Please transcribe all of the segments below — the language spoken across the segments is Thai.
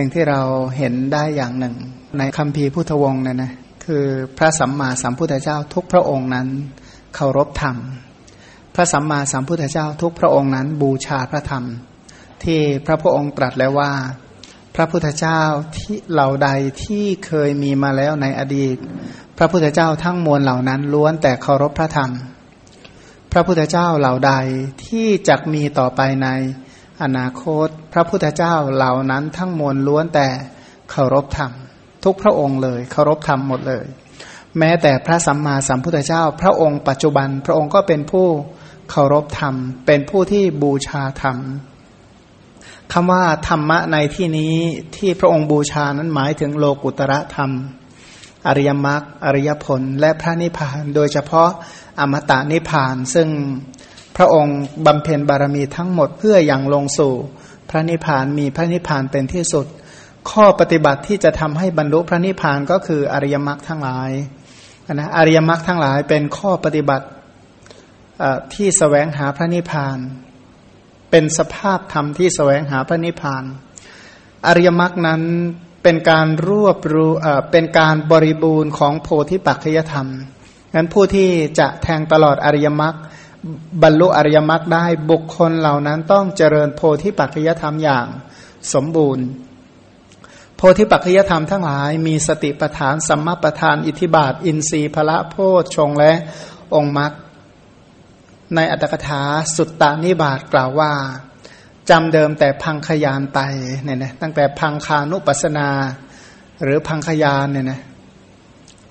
สิ่งที่เราเห็นได้อย่างหนึ่ง ในคัมภีร์พุทธวงศ์เนี่ยนะคือพระสัมมาสัมพุทธเจ้าทุกพระองค์นั้นเคารพธรรม พระสัมมาสัมพุทธเจ้าทุกพระองค์นั้นบูชาพระธรรม ที่พระพุทธองค์ตรัสแล้วว่า พระพุทธเจ้าที่เหล่าใดที่เคยมีมาแล้วในอดีต พระพุทธเจ้าทั้งมวลเหล่านั้นล้วนแต่เคารพพระธรรม พระพุทธเจ้าเหล่าใดที่จะมีต่อไปในอนาคต ระพุทธเจ้าเหล่านั้นทั้งมวลล้วนแต่เคารพธรรม ทุกพระองค์เลยเคารพธรรมหมดเลย แม้แต่พระสัมมาสัมพุทธเจ้า พระองค์ปัจจุบัน พระองค์ก็เป็นผู้เคารพธรรม เป็นผู้ที่บูชาธรรมคำว่าธรรมะในที่นี้ที่พระองค์บูชานั้นหมายถึงโลกุตระธรรม อริยมรรคอริยผล และพระนิพพาน โดยเฉพาะอมตะนิพพาน ซึ่งพระองค์บำเพ็ญบารมีทั้งหมดเพื่ออย่างลงสู่ พระนิพพานมีพระนิพพานเป็นที่สุด ข้อปฏิบัติที่จะทำให้บรรลุพระนิพพานก็คืออริยมรรคทั้งหลายนะอริยมรรคทั้งหลายเป็นข้อปฏิบัติที่สแสวงหาพระนิพพาน เป็นสภาพธรรมที่สแสวงหาพระนิพพาน อริยมรรคนั้นเป็นการรวบรูเป็นการบริบูรณ์ของโพธิปัจจยธรรมงั้นผู้ที่จะแทงตลอดอริยมรรค บรรลุอริยมรรคได้บุคคลเหล่านั้นต้องเจริญโพธิปัจจยธรรมอย่างสมบูรณ์ โพธิปัจจยธรรมทั้งหลาย มีสติปทานสัมมาปทาน อิทิบาท อินทรีย์พละโพชฌงและองค์มรรคในอัตถกถาสุตตานิบาตกล่าวว่าจำเดิมแต่พังขยานไปเนี่ยนะตั้งแต่พังคานุปัสนา หรือพังขยานเนี่ยนะ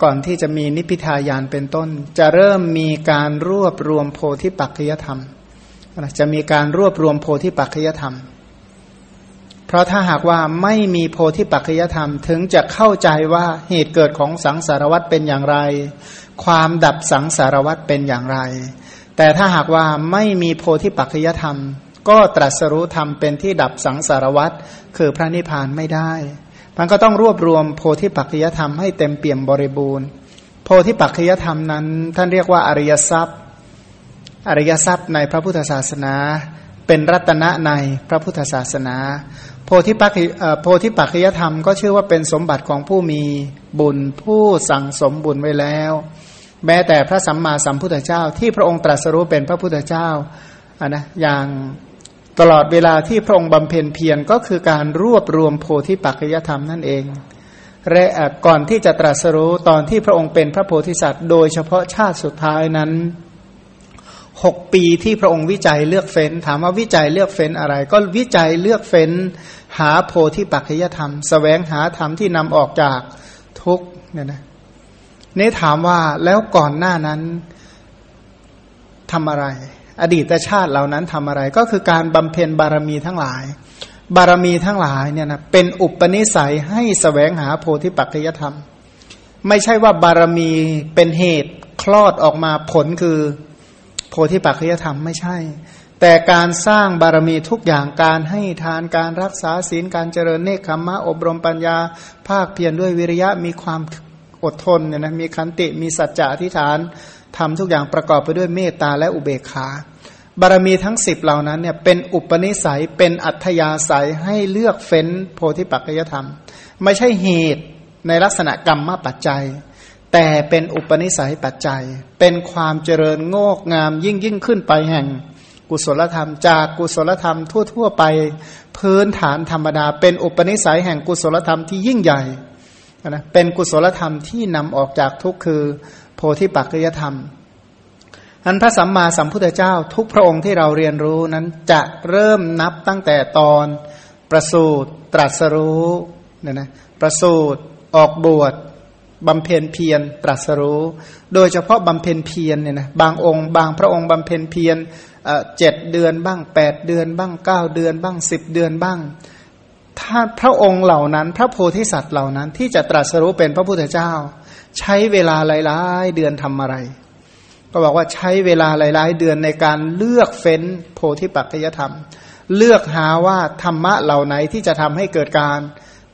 ก่อนที่จะมีนิพพิทายานเป็นต้น จะเริ่มมีการรวบรวมโพธิปัจจยธรรม จะมีการรวบรวมโพธิปัจจยธรรม เพราะถ้าหากว่าไม่มีโพธิปัจจยธรรม ถึงจะเข้าใจว่าเหตุเกิดของสังสารวัตเป็นอย่างไร ความดับสังสารวัตเป็นอย่างไร แต่ถ้าหากว่าไม่มีโพธิปัจจยธรรม ก็ตรัสรู้ธรรมเป็นที่ดับสังสารวัตคือพระนิพพานไม่ได้ มันก็ต้องรวบรวมโพธิปัจจยธรรมให้เต็มเปี่ยมบริบูรณ์ โพธิปัจจยธรรมนั้น ท่านเรียกว่าอริยทรัพย์ อริยทรัพย์ในพระพุทธศาสนา เป็นรัตนะในพระพุทธศาสนา โพธิปัจโพธิปัจจยธรรมก็ชื่อว่าเป็นสมบัติของผู้มีบุญผู้สั่งสมบุญไว้แล้ว แม้แต่พระสัมมาสัมพุทธเจ้าที่พระองค์ตรัสรู้เป็นพระพุทธเจ้าอะนะอย่าง ตลอดเวลาที่พระองค์บำเพ็ญเพียรก็คือการรวบรวมโพธิปัจจยธรรมนั่นเองและก่อนที่จะตรัสรู้ตอนที่พระองค์เป็นพระโพธิสัตว์ โดยเฉพาะชาติสุดท้ายนั้นหกปีที่พระองค์วิจัยเลือกเฟ้น ถามว่าวิจัยเลือกเฟ้นอะไร ก็วิจัยเลือกเฟ้น หาโพธิปัจจยธรรมสแสวงหาธรรมที่นำออกจากทุกเนี่ยนะนี่ถามว่าแล้วก่อนหน้านั้นทำอะไร อดีตชาติเหล่านั้นทำอะไร ก็คือการบำเพ็ญบารมีทั้งหลาย บารมีทั้งหลายเนี่ยนะเป็นอุปนิสัยให้สแสวงหาโพธิปัจจยธรรม ไม่ใช่ว่าบารมีเป็นเหตุคลอดออกมาผลคือโพธิปัจจยธรรมไม่ใช่ แต่การสร้างบารมีทุกอย่างการให้ทานการรักษาศีลการเจริญเนคขมะอบรมปัญญา ภาคเพียรด้วยวิริยะมีความอดทนเนี่ยนะมีขันติมีสัจจะอธิษฐาน ทำทุกอย่างประกอบไปด้วยเมตตาและอุเบกขาบารมีทั้งสิบเหล่านั้นเนี่ยเป็นอุปนิสัยเป็นอัธยาศัยให้เลือกเฟ้นโพธิปัจจยธรรม ไม่ใช่เหตุในลักษณะกรรมมาปัจจัย แต่เป็นอุปนิสัยปัจจัย เป็นความเจริญโงกงามยิ่งยิ่งขึ้นไปแห่งกุศลธรรม จากกุศลธรรมทั่ว ๆ ไปพื้นฐานธรรมดา เป็นอุปนิสัยแห่งกุศลธรรมที่ยิ่งใหญ่นะเป็นกุศลธรรมที่นำออกจากทุกข์คือ โพธิปัจจยธรรมอันพระสัมมาสัมพุทธเจ้าทุกพระองค์ที่เราเรียนรู้นั้นจะเริ่มนับตั้งแต่ตอนประสูตรตรัสรู้เนี่ยนะประสูตรออกบวชบำเพ็ญเพียรตรัสรู้ โดยเฉพาะบำเพ็ญเพียรเนี่ยนะบางองค์บางพระองค์บำเพ็ญเพียรเจ็ดเดือนบ้างแปดเดือนบ้างเก้าเดือนบ้างสิบเดือนบ้างทท่าพระองค์เหล่านั้น พระโพธิสัตว์เหล่านั้นที่จะตรัสรู้เป็นพระพุทธเจ้า ใช้เวลาหลายๆ เดือนทำอะไร ก็บอกว่าใช้เวลาหลาย ๆ เดือนในการเลือกเฟ้นโพธิปัจจยธรรม เลือกหาว่าธรรมะเหล่าไหนที่จะทำให้เกิดการ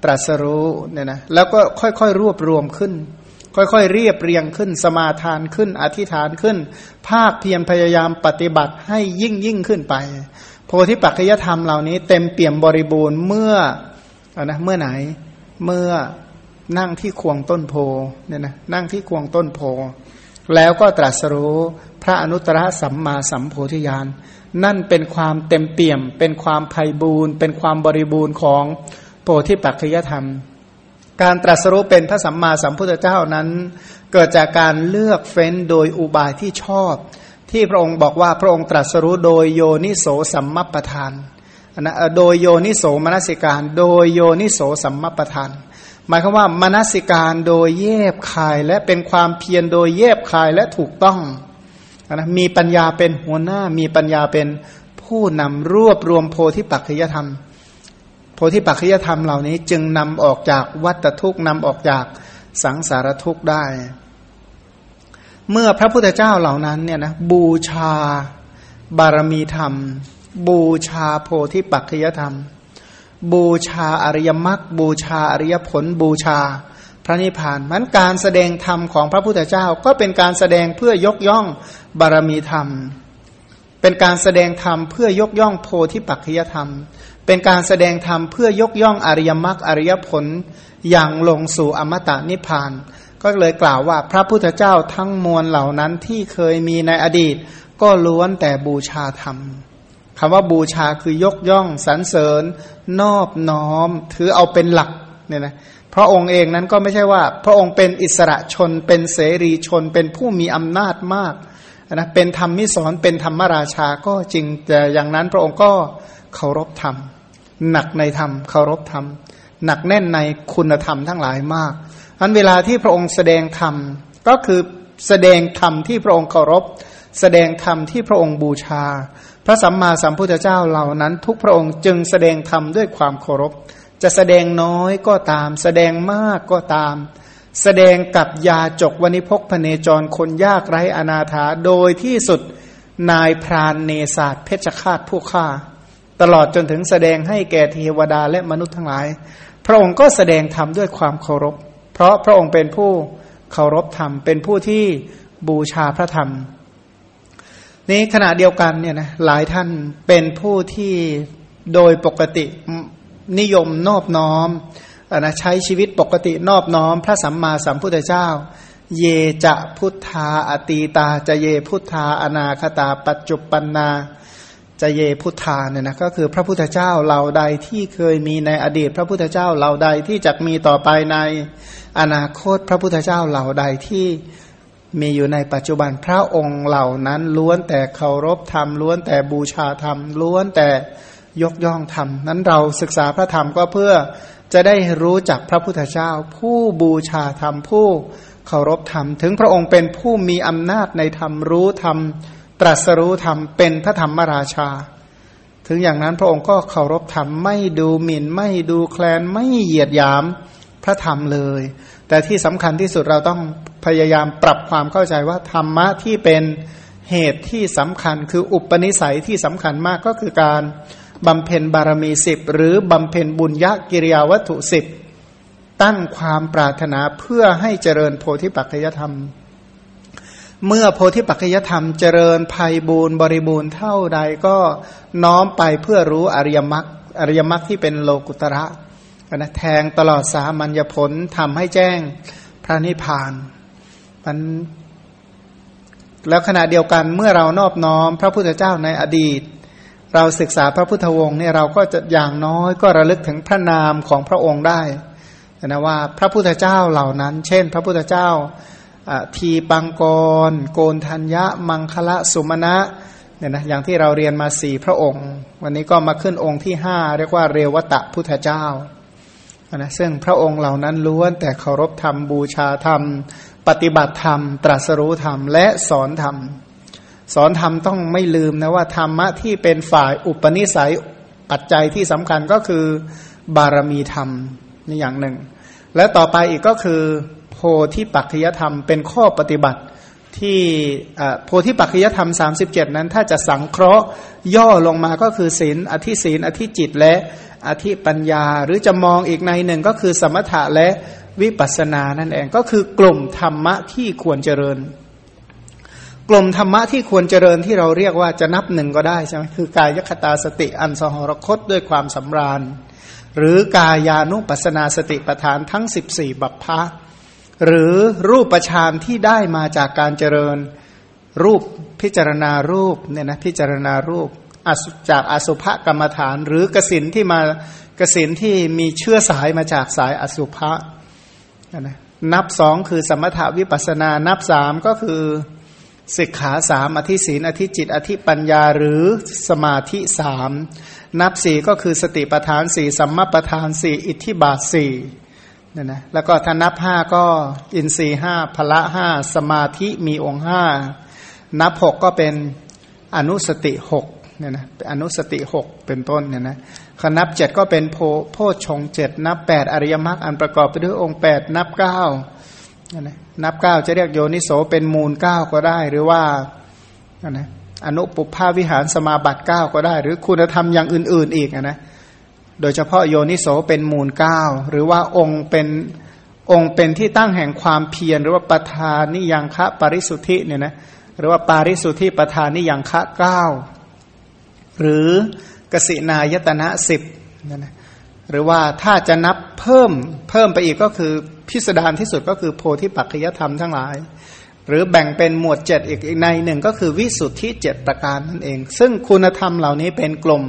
ตรัสรู้เนี่ยนะแล้วก็ค่อยๆรวบรวมขึ้น ค่อยๆเรียบเรียงขึ้น สมาทานขึ้น อธิษฐานขึ้น ภาคเพียรพยายามปฏิบัติให้ยิ่งยิ่งขึ้นไป โพธิปัจจยธรรมเหล่านี้ เต็มเปี่ยมบริบูรณ์เมื่อนะเมื่อไหนเมื่อ นั่งที่ควงต้นโพเนี่ยนะนั่งที่ควงต้นโพ แล้วก็ตรัสรู้พระอนุตตรสัมมาสัมโพธิญาณนั่นเป็นความเต็มเปี่ยม เป็นความไพ่บูรณ์ เป็นความบริบูรณ์ของโพธิปัจจยธรรม การตรัสรู้เป็นพระสัมมาสัมพุทธเจ้านั้น เกิดจากการเลือกเฟ้นโดยอุบายที่ชอบ ที่พระองค์บอกว่าพระองค์ตรัสรู้โดยโยนิโสสัมมัปปทานนะโดยโยนิโสมนสิการ โดยโยนิโสสัมมัปปทาน หมายความว่ามนสิการโดยเย็บคายและเป็นความเพียรโดยเย็บคายและถูกต้องนะมีปัญญาเป็นหัวหน้า มีปัญญาเป็นผู้นำรวบรวมโพธิปัจจยธรรม โพธิปัจจยธรรมเหล่านี้จึงนำออกจากวัฏทุกนำออกจากสังสารทุกได้ เมื่อพระพุทธเจ้าเหล่านั้นเนี่ยนะบูชาบารมีธรรม บูชาโพธิปัจจยธรรม บูชาอริยมรรคบูชาอริยผลบูชา พระนิพพานมันการแสดงธรรมของพระพุทธเจ้าก็เป็นการแสดงเพื่อยกย่องบารมีธรรม เป็นการแสดงธรรมเพื่อยกย่องโพธิปัจจยธรรม เป็นการแสดงธรรมเพื่อยกย่องอริยมรรคอริยผลอย่างลงสู่อมตะนิพพาน ก็เลยกล่าวว่าพระพุทธเจ้าทั้งมวลเหล่านั้นที่เคยมีในอดีต ก็ล้วนแต่บูชาธรรม คำว่าบูชาคือยกย่องสรรเสริญ นอบน้อม ถือเอาเป็นหลักเนี่ยนะพระองค์เองนั้นก็ไม่ใช่ว่า พระองค์เป็นอิสระชน เป็นเสรีชน เป็นผู้มีอำนาจมากนะเป็นธรรมมิสอนเป็นธรรมราชาก็จริงแต่อย่างนั้นพระองค์ก็เคารพธรรม หนักในธรรมเคารพธรรม หนักแน่นในคุณธรรมทั้งหลายมากอันเวลาที่พระองค์แสดงธรรมก็คือแสดงธรรมที่พระองค์เคารพ แสดงธรรมที่พระองค์บูชา พระสัมมาสัมพุทธเจ้าเหล่านั้น ทุกพระองค์จึงแสดงธรรมด้วยความเคารพ จะแสดงน้อยก็ตาม แสดงมากก็ตาม แสดงกับยาจกวณิพกพเนจรคนยากไร้อนาถาโดยที่สุดนายพรานเนศาสเพชฌฆาตผู้ฆ่า ตลอดจนถึงแสดงให้แก่เทวดาและมนุษย์ทั้งหลาย พระองค์ก็แสดงธรรมด้วยความเคารพ เพราะพระองค์เป็นผู้เคารพธรรมเป็นผู้ที่บูชาพระธรรม นี้ขณะเดียวกันเนี่ยนะหลายท่านเป็นผู้ที่โดยปกตินิยมนอบน้อมนะใช้ชีวิตปกตินอบน้อม พระสัมมาสัมพุทธเจ้า เยจะพุทธาอตีตา จะเยพุทธาอนาคตา ปัจจุปันนาจะเยพุทธาเนี่ยนะก็คือพระพุทธเจ้าเหล่าใดที่เคยมีในอดีต พระพุทธเจ้าเหล่าใดที่จะมีต่อไปในอนาคต พระพุทธเจ้าเหล่าใดที่ มีอยู่ในปัจจุบันพระองค์เหล่านั้นล้วนแต่เคารพธรรมล้วนแต่บูชาธรรมล้วนแต่ยกย่องธรรมนั้นเราศึกษาพระธรรมก็เพื่อจะได้รู้จักพระพุทธเจ้า ผู้บูชาธรรมผู้เคารพธรรม ถึงพระองค์เป็นผู้มีอำนาจในธรรมรู้ธรรม ตรัสรู้ธรรมเป็นพระธรรมราชา ถึงอย่างนั้นพระองค์ก็เคารพธรรมไม่ดูหมิ่นไม่ดูแคลนไม่เหยียดหยามพระธรรมเลย แต่ที่สำคัญที่สุดเราต้องพยายามปรับความเข้าใจว่าธรรมะที่เป็นเหตุที่สำคัญ คืออุปนิสัยที่สำคัญมากก็คือการบำเพ็ญบารมีสิบหรือบำเพ็ญบุญยกิริยาวัตถุสิบตั้งความปรารถนาเพื่อให้เจริญโพธิปัจจยธรรม เมื่อโพธิปัจจยธรรมเจริญภัยบูรณ์บริบูรณ์เท่าใดก็น้อมไปเพื่อรู้อริยมรรคอริยมรรคที่เป็นโลกุตระ นะแทงตลอดสามัญญผลทำให้แจ้งพระนิพพานมันแล้วขณะเดียวกันเมื่อเรานอบน้อม พระพุทธเจ้าในอดีต เราศึกษาพระพุทธวงศ์เนี่ยเราก็จะอย่างน้อยก็ระลึกถึงพระนามของพระองค์ได้นะว่าพระพุทธเจ้าเหล่านั้น เช่น พระพุทธเจ้าทีปังกร โกนทัญญะ มังคละสุมาณะเนี่ยนะอย่างที่เราเรียนมาสี่พระองค์ วันนี้ก็มาขึ้นองค์ที่ห้าเรียกว่าเรวตะพุทธเจ้า นะซึ่งพระองค์เหล่านั้นล้วนแต่เคารพธรรมบูชาธรรม ปฏิบัติธรรม ตรัสรู้ธรรม และสอนธรรม สอนธรรมต้องไม่ลืมนะว่าธรรมะที่เป็นฝ่ายอุปนิสัยปัจจัยที่สำคัญก็คือบารมีธรรมนี่อย่างหนึ่ง และต่อไปอีกก็คือโพธิปัจจยธรรมเป็นข้อปฏิบัติ ที่โพธิปัจจยธรรม 37 นั้น ถ้าจะสังเคราะห์ย่อลงมาก็คือศีลอธิศีลอธิจิตและอธิปัญญา หรือจะมองอีกในหนึ่งก็คือสมถะและวิปัสสนานั่นเองก็คือกลุ่มธรรมะที่ควรเจริญ กลุ่มธรรมะที่ควรเจริญที่เราเรียกว่าจะนับหนึ่งก็ได้ใช่ไหมคือกายคตาสติอันสหรคตด้วยความสำราญ หรือกายานุปัสนาสติปทานทั้ง 14 บัพพะ หรือรูปประชานที่ได้มาจากการเจริญรูปพิจารณารูปเนี่ยนะพิจารณารูปจากอสุภกรรมฐาน หรือกสินที่มากสินที่มีเชื้อสายมาจากสายอสุภะนะนับสองคือสมถาวิปัสนา นับสามก็คือสิกขาสามอธิศีนอธิจิต อธิปัญญาหรือสมาธิสามนับสี่ก็คือสติปทานสี่สัมมาปทานสี่อิทธิบาทสี่ นี่ยนะแล้วก็ถ้านับห้าก็อินทรีห้าพละห้าสมาธิมีองค์ห้านับหกก็เป็นอนุสติหกเนี่ยนะอนุสติหกเป็นต้นเนี่ยนะขนับเจ็ดก็เป็นโพโพชงเจ็ดนับแปดอริยมรรคอันประกอบไปด้วยองค์แปดนับเก้านะนับเก้าจะเรียกโยนิโสเป็นมูลเก้าก็ได้ หรือว่านะอนุปุพาวิหารสมาบัติเก้าก็ได้ หรือคุณธรรมอย่างอื่น ๆ อีกนะ โดยเฉพาะโยนิโสเป็นมูลเก้าหรือว่าองค์เป็นองค์เป็นที่ตั้งแห่งความเพียรหรือว่าประธานนิยังคะปริสุทธิเนี่ยนะหรือว่าปาริสุทธิประธานนิยังคะเก้าหรือกสินายตนะสิบนะนะหรือว่าถ้าจะนับเพิ่มเพิ่มไปอีกก็คือพิสดารที่สุดก็คือโพธิปัจจยธรรมทั้งหลาย หรือแบ่งเป็นหมวดเจ็ดอีกในหนึ่งก็คือวิสุทธิเจ็ดประการนั่นเอง ซึ่งคุณธรรมเหล่านี้เป็นกลุ่ม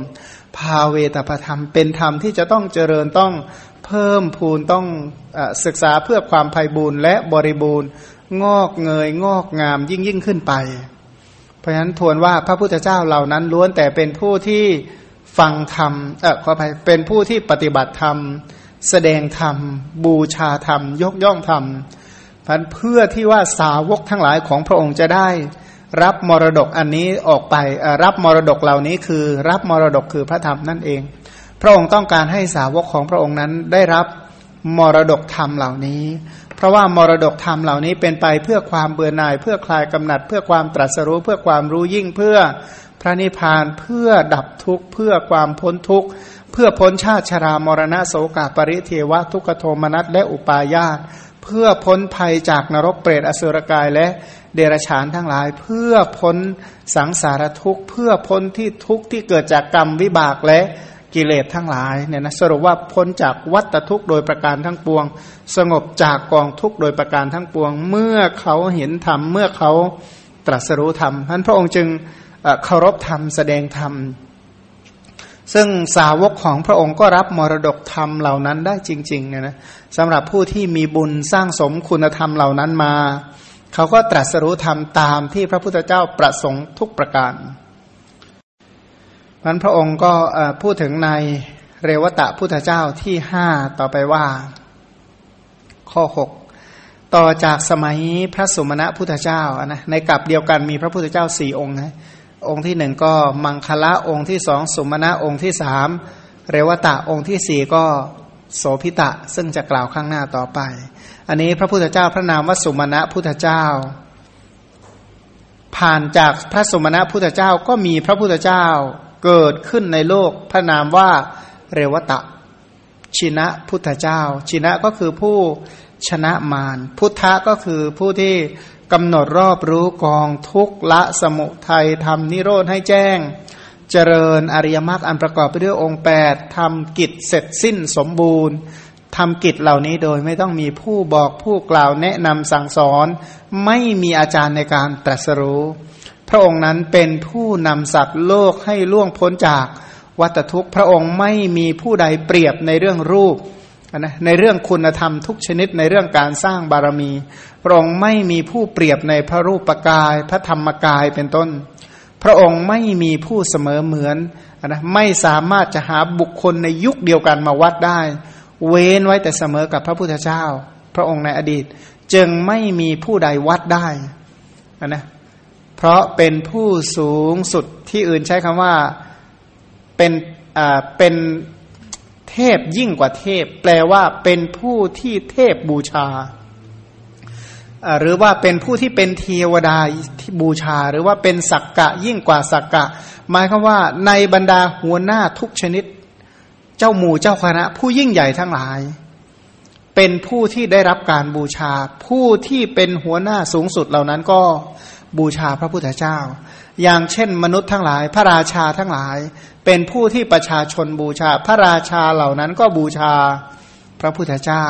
ภาเวตประธรรมเป็นธรรมที่จะต้องเจริญต้องเพิ่มพูนต้องอศึกษาเพื่อความภัยบูรณ์และบริบูรณ์ งอกเงยงอกงามยิ่งยิ่งขึ้นไป เพราะฉะนั้นทวนว่าพระพุทธเจ้าเหล่านั้นล้วนแต่เป็นผู้ที่ฟังธรรมเออขออภัยเป็นผู้ที่ปฏิบัติธรรม แสดงธรรม บูชาธรรม ยกย่องธรรมพันเพื่อที่ว่าสาวกทั้งหลายของพระองค์จะได้ รับมรดกอันนี้ออกไปรับมรดกเหล่านี้คือรับมรดกคือพระธรรมนั่นเอง พระองค์ต้องการให้สาวกของพระองค์นั้นได้รับมรดกธรรมเหล่านี้ เพราะว่ามรดกธรรมเหล่านี้เป็นไปเพื่อความเบื่อหน่าย เพื่อคลายกำหนัด เพื่อความตรัสรู้ เพื่อความรู้ยิ่งเพื่อพระนิพพานเพื่อดับทุกข์เพื่อความพ้นทุกข์เพื่อพ้นชาติชรามรณะโสกาปริเทวะทุกโทมนัสและอุปาญาตเพื่อพ้นภัยจากนรกเปรตอสุรกายและ เดรัจฉานทั้งหลาย เพื่อพ้นสังสารทุกข์ เพื่อพ้นที่ทุกข์ที่เกิดจากกรรมวิบากและกิเลสทั้งหลายเนี่ยนะสรุปว่าพ้นจากวัฏทุกข์โดยประการทั้งปวง สงบจากกองทุกข์โดยประการทั้งปวง เมื่อเขาเห็นธรรมเมื่อเขาตรัสรู้ธรรมท่านพระองค์จึงเคารพธรรมแสดงธรรมซึ่งสาวกของพระองค์ก็รับมรดกธรรมเหล่านั้นได้จริงๆเนี่ยนะสำหรับผู้ที่มีบุญสร้างสมคุณธรรมเหล่านั้นมา เขาก็ตรัสรู้ธรรมตามที่พระพุทธเจ้าประสงค์ทุกประการมันพระองค์ก็พูดถึงในเรวตะพุทธเจ้าที่ห้าต่อไปว่า ข้อหกต่อจากสมัยพระสุมาณะพุทธเจ้านะในกลับเดียวกันมีพระพุทธเจ้าสี่องค์นะองค์ที่หนึ่งก็มังคละองค์ที่สองสุมาณะองค์ที่สามเรวตะองค์ที่สี่ก็โสพิตะ ซึ่งจะกล่าวข้างหน้าต่อไป อันนี้พระพุทธเจ้าพระนามวสุมาณะพุทธเจ้า ผ่านจากพระสุมาณะพุทธเจ้าก็มีพระพุทธเจ้าเกิดขึ้นในโลกพระนามว่าเรวตะ ชินะพุทธเจ้า ชินะก็คือผู้ชนะมารพุทธะก็คือผู้ที่กำหนดรอบรู้กองทุกละสมุทัยทำนิโรธให้แจ้ง เจริญอริยมรรคอันประกอบไปด้วยองค์แปดทำกิจเสร็จสิ้นสมบูรณ์ ทำกิจเหล่านี้โดยไม่ต้องมีผู้บอกผู้กล่าวแนะนำสั่งสอน ไม่มีอาจารย์ในการตรัสรู้ พระองค์นั้นเป็นผู้นำสัตว์โลกให้ล่วงพ้นจากวัตทุกข์ พระองค์ไม่มีผู้ใดเปรียบในเรื่องรูปนะในเรื่องคุณธรรมทุกชนิดในเรื่องการสร้างบารมี พระองค์ไม่มีผู้เปรียบในพระรูปกาย พระธรรมกายเป็นต้น พระองค์ไม่มีผู้เสมอเหมือนนะไม่สามารถจะหาบุคคลในยุคเดียวกันมาวัดได้ เว้นไว้แต่เสมอกับพระพุทธเจ้า พระองค์ในอดีต จึงไม่มีผู้ใดวัดได้นะเพราะเป็นผู้สูงสุดที่อื่นใช้คำว่าเป็นอ่าเป็นเทพยิ่งกว่าเทพ แปลว่าเป็นผู้ที่เทพบูชาหรือว่าเป็นผู้ที่เป็นเทวดาที่บูชา หรือว่าเป็นสักกะยิ่งกว่าสักกะ หมายคือว่าในบรรดาหัวหน้าทุกชนิด จ้าหมู่เจ้าคณะ ผู้ยิ่งใหญ่ทั้งหลาย เป็นผู้ที่ได้รับการบูชา ผู้ที่เป็นหัวหน้าสูงสุดเหล่านั้นก็บูชาพระพุทธเจ้า อย่างเช่น มนุษย์ทั้งหลาย พระราชาทั้งหลาย เป็นผู้ที่ประชาชนบูชา พระราชาเหล่านั้นก็บูชาพระพุทธเจ้า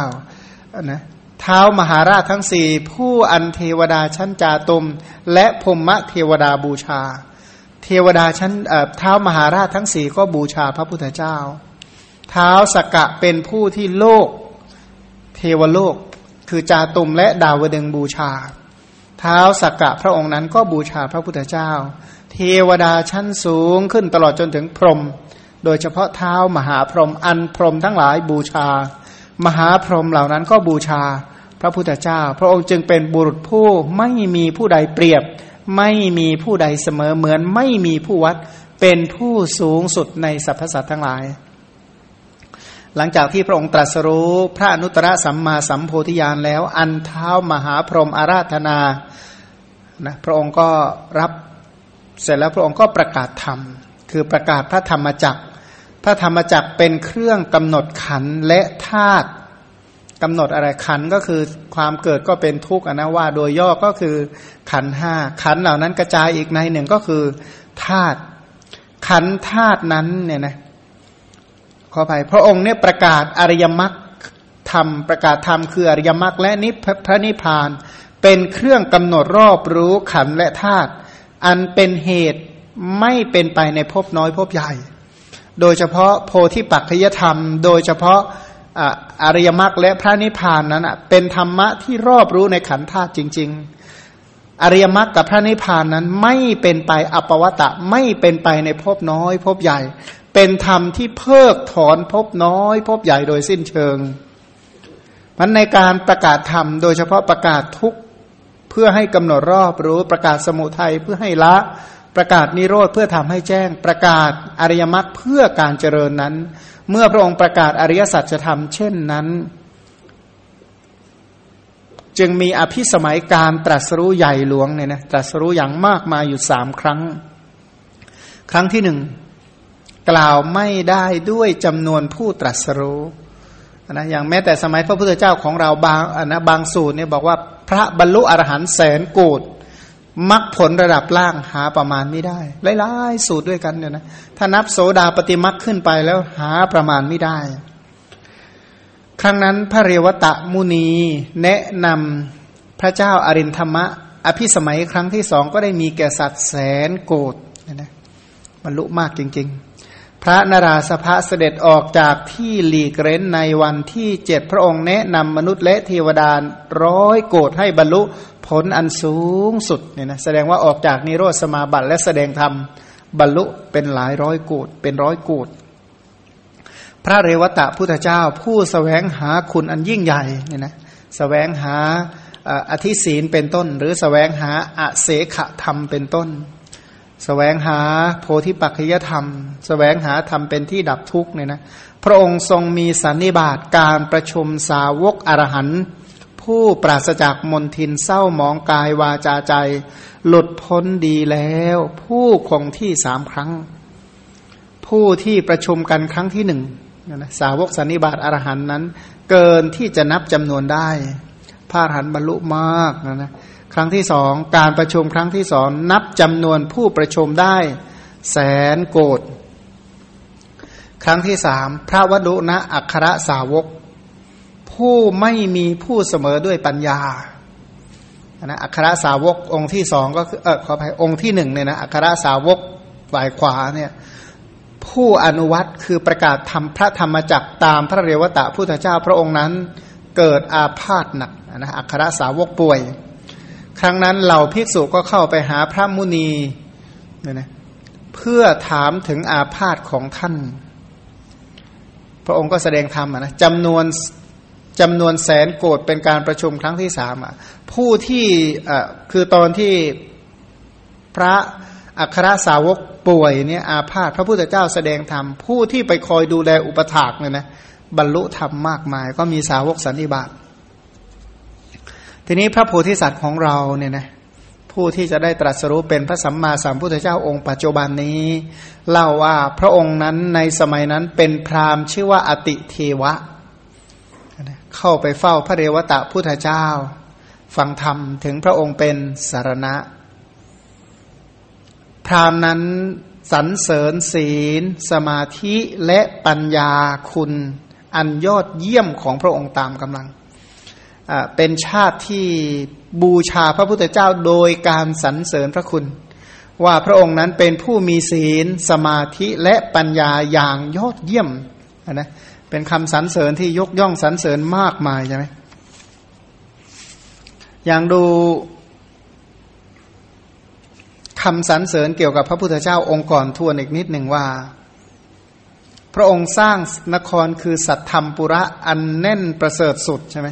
นะเท้ามหาราชทั้งสี่ผู้อันเทวดาชั้นจาตุม และพมะเทวดาบูชา เทวดาชั้นเท้ามหาราชทั้งสี่ก็บูชาพระพุทธเจ้า เท้าสกกะเป็นผู้ที่โลก เทวโลก คือจาตุมและดาวดึงบูชา เท้าสกกะพระองค์นั้นก็บูชาพระพุทธเจ้า เทวดาชั้นสูงขึ้นตลอดจนถึงพรหมโดยเฉพาะเท้ามหาพรหมอันพรหมทั้งหลายบูชา มหาพรหมเหล่านั้นก็บูชาพระพุทธเจ้า พระองค์จึงเป็นบุรุษผู้ไม่มีผู้ใดเปรียบ ไม่มีผู้ใดเสมอเหมือนไม่มีผู้วัดเป็นผู้สูงสุดในสรรพสัตว์ทั้งหลาย หลังจากที่พระองค์ตรัสรู้พระอนุตตรสัมมาสัมโพธิญาณแล้ว อันเท้ามหาพรหมอาราธนานะพระองค์ก็รับเสร็จแล้วพระองค์ก็ประกาศธรรม คือประกาศพระธรรมจักร พระธรรมจักรเป็นเครื่องกำหนดขันและธาตุกำหนดอะไรขันก็คือความเกิดก็เป็นทุกข์นะว่า โดยย่อก็คือขันห้าขันเหล่านั้นกระจายอีกในหนึ่งก็คือธาตุขันธาตุนั้นเนี่ยนะ ขออภัยพระองค์เนี่ยประกาศอริยมรรคธรรมประกาศธรรมคืออริยมรรคและนิพพระนิพพาน เป็นเครื่องกำหนดรอบรู้ขันและธาตุอันเป็นเหตุไม่เป็นไปในภพน้อยภพใหญ่ โดยเฉพาะโพธิปัจจยธรรม โดยเฉพาะอริยมรรคและพระนิพพานนั้นเป็นธรรมะที่รอบรู้ในขันธาตุจริง ๆ อริยมรรคกับพระนิพพานนั้นไม่เป็นไปอปวัตะไม่เป็นไปในภพน้อยภพใหญ่ เป็นธรรมที่เพิกถอนภพน้อยภพใหญ่โดยสิ้นเชิงมันในการประกาศธรรม โดยเฉพาะประกาศทุกเพื่อให้กำหนดรอบรู้ประกาศสมุทัยเพื่อให้ละประกาศนิโรธเพื่อทำให้แจ้ง ประกาศอริยมรรคเพื่อการเจริญนั้น เมื่อพระองค์ประกาศอริยสัจธรรมเช่นนั้น จึงมีอภิสมัยการตรัสรู้ใหญ่หลวงเนี่ยนะตรัสรู้อย่างมากมายอยู่สามครั้ง ครั้งที่หนึ่ง กล่าวไม่ได้ด้วยจำนวนผู้ตรัสรู้นะอย่างแม้แต่สมัยพระพุทธเจ้าของเราบางนะบางสูตรเนี่ยบอกว่าพระบรรลุอรหันต์แสนโกดมรรคผลระดับล่างหาประมาณไม่ได้หลายๆสูตรด้วยกันเนี่ยนะถ้านับโสดาปฏิมรรคขึ้นไปแล้วหาประมาณไม่ได้ ครั้งนั้นพระเรวตะมุนีแนะนำพระเจ้าอารินธรรมะ อภิสมัยครั้งที่สองก็ได้มีแก่สัตว์แสนโกดนะบรรลุมากจริง ๆ พระนราสภะเสด็จออกจากที่หลีกเร้นในวันที่เจ็ดพระองค์แนะนำมนุษย์และเทวดาร้อยโกรธให้บรรลุผลอันสูงสุดเนี่ยนะแสดงว่าออกจากนิโรธสมาบัติและแสดงธรรมบรรลุเป็นหลายร้อยโกรธเป็นร้อยโกรธพระเรวตะพุทธเจ้าผู้สแสวงหาคุณอันยิ่งใหญ่เนี่ยนะสแสวงหาอธิศีลเป็นต้น หรือสแสวงหาอเสขธรรมเป็นต้น แสวงหาโพธิปัจจยธรรมสแสวงหาธรรมเป็นที่ดับทุกข์เนี่ยนะพระองค์ทรงมีสันนิบาตการประชุมสาวกอรหันต์ผู้ปราศจากมนทินเศร้าหมองกายวาจาใจ หลุดพ้นดีแล้ว ผู้คงที่สามครั้ง ผู้ที่ประชุมกันครั้งที่หนึ่งนะสาวกสันนิบาตอรหันต์นั้น เกินที่จะนับจำนวนได้พระอรหันต์บรรลุมากนะนะ ครั้งที่สองการประชุมครั้งที่สองนับจำนวนผู้ประชุมได้แสนโกดครั้งที่สามพระวดุณอัครสาวก ผู้ไม่มีผู้เสมอด้วยปัญญานะอัครสาวกองค์ที่สองก็คือเออขออภัยองค์ที่หนึ่งเนี่ยนะอัครสาวกฝ่ายขวาเนี่ยผู้อนุวัตคือประกาศทำพระธรรมจักรตามพระเรวตะพุทธเจ้าพระองค์นั้น เกิดอาพาธหนักนะอัครสาวกป่วย ครั้งนั้นเหล่าภิกษุก็เข้าไปหาพระมุนีเนี่ยนะเพื่อถามถึงอาพาธของท่าน พระองค์ก็แสดงธรรมนะจำนวนจำนวนแสนโกดเป็นการประชุมครั้งที่สามอะผู้ที่อ่คือตอนที่พระอัครสาวกป่วยเนี่ยอาพาธพระพุทธเจ้าแสดงธรรม ผู้ที่ไปคอยดูแลอุปถากเนี่ยนะบรรลุธรรมมากมาย ก็มีสาวกสันนิบาต ทีนี้พระโพธิสัตว์ของเราเนี่ยนะผู้ที่จะได้ตรัสรู้เป็นพระสัมมาสัมพุทธเจ้าองค์ปัจจุบันนี้ เล่าว่าพระองค์นั้นในสมัยนั้นเป็นพราหมณ์ชื่อว่าอติเทวะ เข้าไปเฝ้าพระเรวตะพุทธเจ้า ฟังธรรมถึงพระองค์เป็นสารณะ พราหมณ์นั้นสรรเสริญศีล สมาธิและปัญญาคุณ อันยอดเยี่ยมของพระองค์ตามกำลัง เป็นชาติที่บูชาพระพุทธเจ้าโดยการสรรเสริญพระคุณ ว่าพระองค์นั้นเป็นผู้มีศีล สมาธิและปัญญาอย่างยอดเยี่ยมนะเป็นคำสรรเสริญที่ยกย่องสรรเสริญมากมายใช่ไหมอย่างดูคำสรรเสริญเกี่ยวกับพระพุทธเจ้าองค์ก่อนทวนอีกนิดหนึ่งว่า พระองค์สร้างนครคือสัตธรรมปุระอันแน่นประเสริฐสุดใช่ไหม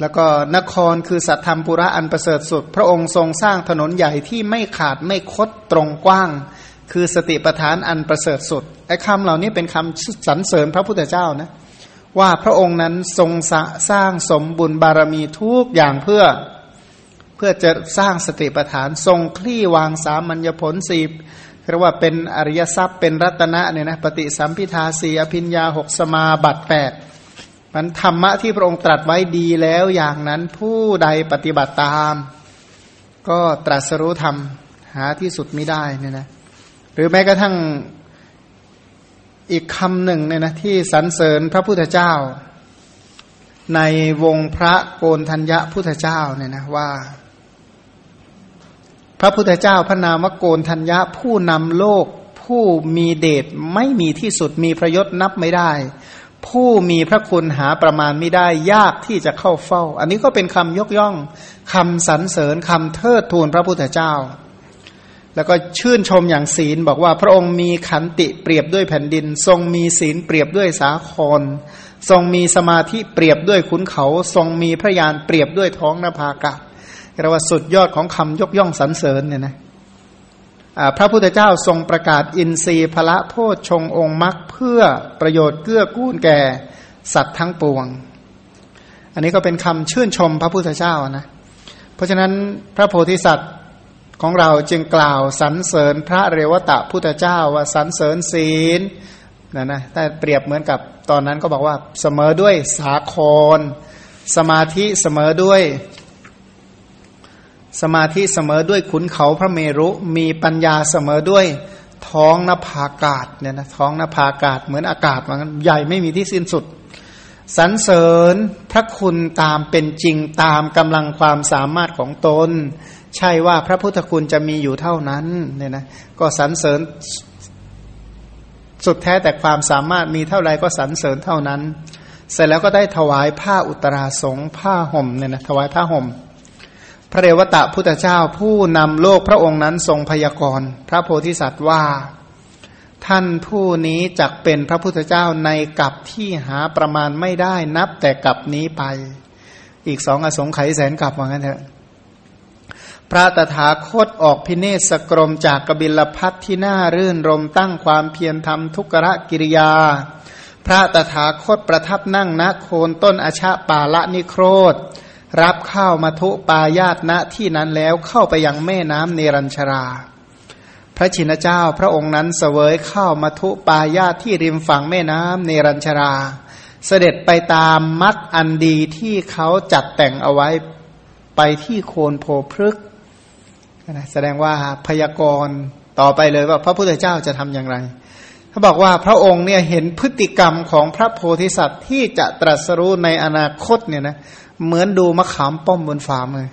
แล้วก็นครคือสัตธรรมปุระอันประเสริฐสุด พระองค์ทรงสร้างถนนใหญ่ที่ไม่ขาดไม่คดตรงกว้าง คือสติปัฏฐานอันประเสริฐสุดไอ้คำเหล่านี้เป็นคำสรรเสริญพระพุทธเจ้านะว่าพระองค์นั้นทรงสร้างสมบุญบารมีทุกอย่างเพื่อเพื่อจะสร้างสติปัฏฐานทรงคลี่วางสามัญญผลสีเรียกว่าเป็นอริยทรัพย์เป็นรัตนะเนี่ยนะปฏิสัมพิทาสีอภิญญาหกสมาบัตแปด มันธรรมะที่พระองค์ตรัสไว้ดีแล้วอย่างนั้นผู้ใดปฏิบัติตาม ก็ตรัสรู้ธรรมหาที่สุดไม่ได้เนี่ยนะหรือแม้กระทั่งอีกคำหนึ่งเนี่ยนะที่สรรเสริญพระพุทธเจ้า ในวงพระโกนธัญญะพุทธเจ้าเนี่ยนะว่า พระพุทธเจ้าพระนามวโกนธัญญะผู้นำโลกผู้มีเดชไม่มีที่สุดมีประยศนับไม่ได้ ผู้มีพระคุณหาประมาณไม่ได้ยากที่จะเข้าเฝ้า อันนี้ก็เป็นคำยกย่องคำสรรเสริญคำเทิดทูนพระพุทธเจ้า แล้วก็ชื่นชมอย่างศีลบอกว่าพระองค์มีขันติเปรียบด้วยแผ่นดิน ทรงมีศีลเปรียบด้วยสาคร ทรงมีสมาธิเปรียบด้วยขุนเขา ทรงมีพระยานเปรียบด้วยท้องนภากะเรียกว่าสุดยอดของคำยกย่องสรรเสริญเนี่ยนะ พระพุทธเจ้าทรงประกาศอินทรีย์พระโพชชงองค์มรรคเพื่อประโยชน์เกื้อกูลแก่สัตว์ทั้งปวง อันนี้ก็เป็นคำชื่นชมพระพุทธเจ้านะ เพราะฉะนั้นพระโพธิสัตว์ของเราจึงกล่าวสรรเสริญพระเรวตะพุทธเจ้าว่าสรรเสริญศีลนะนะแต่เปรียบเหมือนกับตอนนั้นก็บอกว่าเสมอด้วยสาคร สมาธิเสมอด้วย สมาธิเสมอด้วยขุนเขาพระเมรุ มีปัญญาเสมอด้วยท้องนภาอากาศเนี่ยนะท้องนภาอากาศเหมือนอากาศมันใหญ่ไม่มีที่สิ้นสุดสรรเสริญพระคุณตามเป็นจริงตามกำลังความสามารถของตน ใช่ว่าพระพุทธคุณจะมีอยู่เท่านั้นเนี่ยนะก็สรรเสริญสุดแท้แต่ความสามารถมีเท่าไรก็สรรเสริญเท่านั้น เสร็จแล้วก็ได้ถวายผ้าอุตราสงผ้าห่มเนี่ยนะถวายผ้าห่ม พระเรวตะพุทธเจ้าผู้นำโลกพระองค์นั้นทรงพยากรณ์พระโพธิสัตว์ว่า ท่านผู้นี้จักเป็นพระพุทธเจ้าในกับที่หาประมาณไม่ได้นับแต่กับนี้ไป อีกสองอสงไขยแสนกับว่างั้นเถอะพระตถาคตออกพิเนศกรมจากกบิลพัทที่น่ารื่นรมตั้งความเพียรทำทุกระกิริยา พระตถาคตประทับนั่งณโคนต้นอชะปาละนิโครธ รับข้าวมาทุปายาตณที่นั้นแล้วเข้าไปยังแม่น้ำเนรัญชรา พระชินเจ้าพระองค์นั้นเสวยข้าวมาทุปายาตที่ริมฝั่งแม่น้ำเนรัญชรา เสด็จไปตามมัดอันดีที่เขาจัดแต่งเอาไว้ไปที่โคนโพพฤกแสดงว่าพยากรณ์ต่อไปเลยว่าพระพุทธเจ้าจะทำอย่างไรเขาบอกว่าพระองค์เนี่ยเห็นพฤติกรรมของพระโพธิสัตว์ที่จะตรัสรู้ในอนาคตเนี่ยนะ เหมือนดูมะขามป้อมบนฟาร์มเลย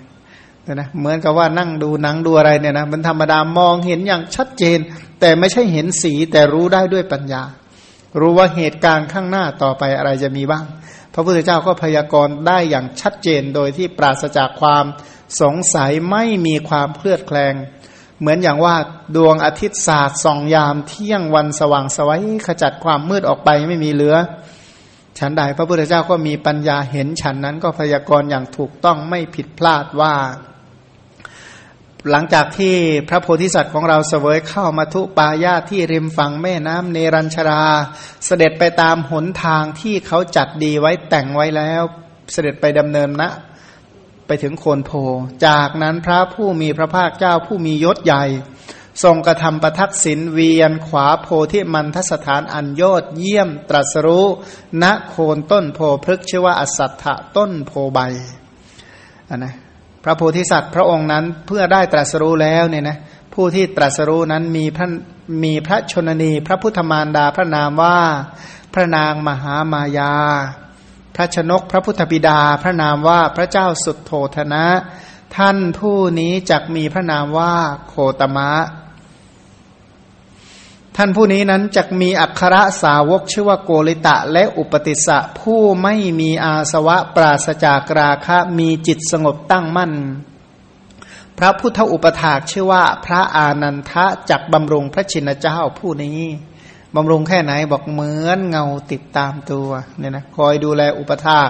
นะเหมือนกับว่านั่งดูหนังดูอะไรเนี่ยนะมันธรรมดามองเห็นอย่างชัดเจน แต่ไม่ใช่เห็นสีแต่รู้ได้ด้วยปัญญา รู้ว่าเหตุการณ์ข้างหน้าต่อไปอะไรจะมีบ้าง พระพุทธเจ้าก็พยากรณ์ได้อย่างชัดเจนโดยที่ปราศจากความสงสัยไม่มีความเพลือดแคลง เหมือนอย่างว่าดวงอาทิตย์ศาสตร์ส่องยามเที่ยงวันสว่างสวัยขจัดความมืดออกไปไม่มีเหลือ ฉันใดพระพุทธเจ้าก็มีปัญญาเห็นฉันนั้นก็พยากรณ์อย่างถูกต้องไม่ผิดพลาดว่า หลังจากที่พระโพธิสัตว์ของเราเสวยเข้ามาทุปายาที่ริมฝั่งแม่น้ำเนรัญชรา เสด็จไปตามหนทางที่เขาจัดดีไว้แต่งไว้แล้ว เสด็จไปดำเนินนะไปถึงโคนโพ จากนั้นพระผู้มีพระภาคเจ้าผู้มียศใหญ่ ทรงกระทำประทักษิณเวียนขวาโพธิมันทสถานอันยอดเยี่ยมตรัสรู้ณโคนต้นโพพฤกชื่อว่าอสัตถะต้นโพใบนนะพระโพธิสัตว์พระองค์นั้นเพื่อได้ตรัสรู้แล้วเนี่ยนะผู้ที่ตรัสรู้นั้นมีพระมีพระชนนี พระพุทธมารดาพระนามว่าพระนางมหามายา พระชนกพระพุทธบิดา พระนามว่าพระเจ้าสุดโทธนะ ท่านผู้นี้จักมีพระนามว่าโคตมะ ท่านผู้นี้นั้นจะมีอัครสาวกชื่อว่าโกริตะและอุปติสะผู้ไม่มีอาสวะปราศจากราคะมีจิตสงบตั้งมั่น พระพุทธอุปถากชื่อว่าพระอานันทะจักบำรุงพระชินเจ้าผู้นี้บำรุงแค่ไหนบอกเหมือนเงาติดตามตัวเนี่ยนะคอยดูแลอุปถาก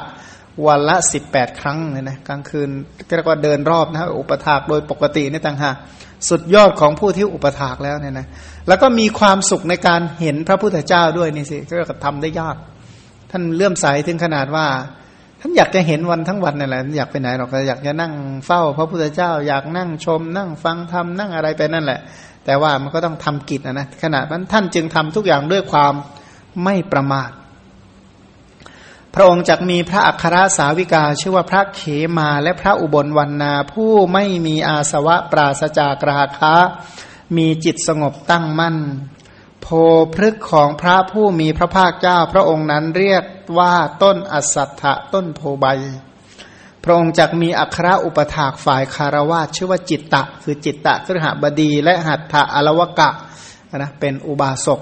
วันละสิบแปดครั้งเนี่ยนะกลางคืนก็เรียกว่าเดินรอบนะอุปถากโดยปกตินี่ต่างหากสุดยอดของผู้ที่อุปถากแล้วเนี่ยนะ แล้วก็มีความสุขในการเห็นพระพุทธเจ้าด้วยนี่สิก็ทำได้ยากท่านเลื่อมใสถึงขนาดว่า ท่านอยากจะเห็นวันทั้งวันนั่นแหละอยากไปไหนหรอกอยากจะนั่งเฝ้า พระพุทธเจ้า อยากนั่งชม นั่งฟังทำนั่งอะไรไปนั่นแหละ แต่ว่ามันก็ต้องทำกิจนะนะขนาดนั้นท่านจึงทำทุกอย่างด้วยความไม่ประมาทพระองค์จักมีพระอัครสาวิกา ชื่อว่าพระเขมาและพระอุบลวันนาผู้ไม่มีอาสวะปราศจากราคะ มีจิตสงบตั้งมั่น โพพฤกของพระผู้มีพระภาคเจ้าพระองค์นั้นเรียกว่าต้นอสัตถะต้นโพใบ พระองค์จักมีอัครอุปถากฝ่ายคารวาชื่อว่าจิตตะ คือจิตตะครหบดีและหัตถะอลวกะนะเป็นอุบาสก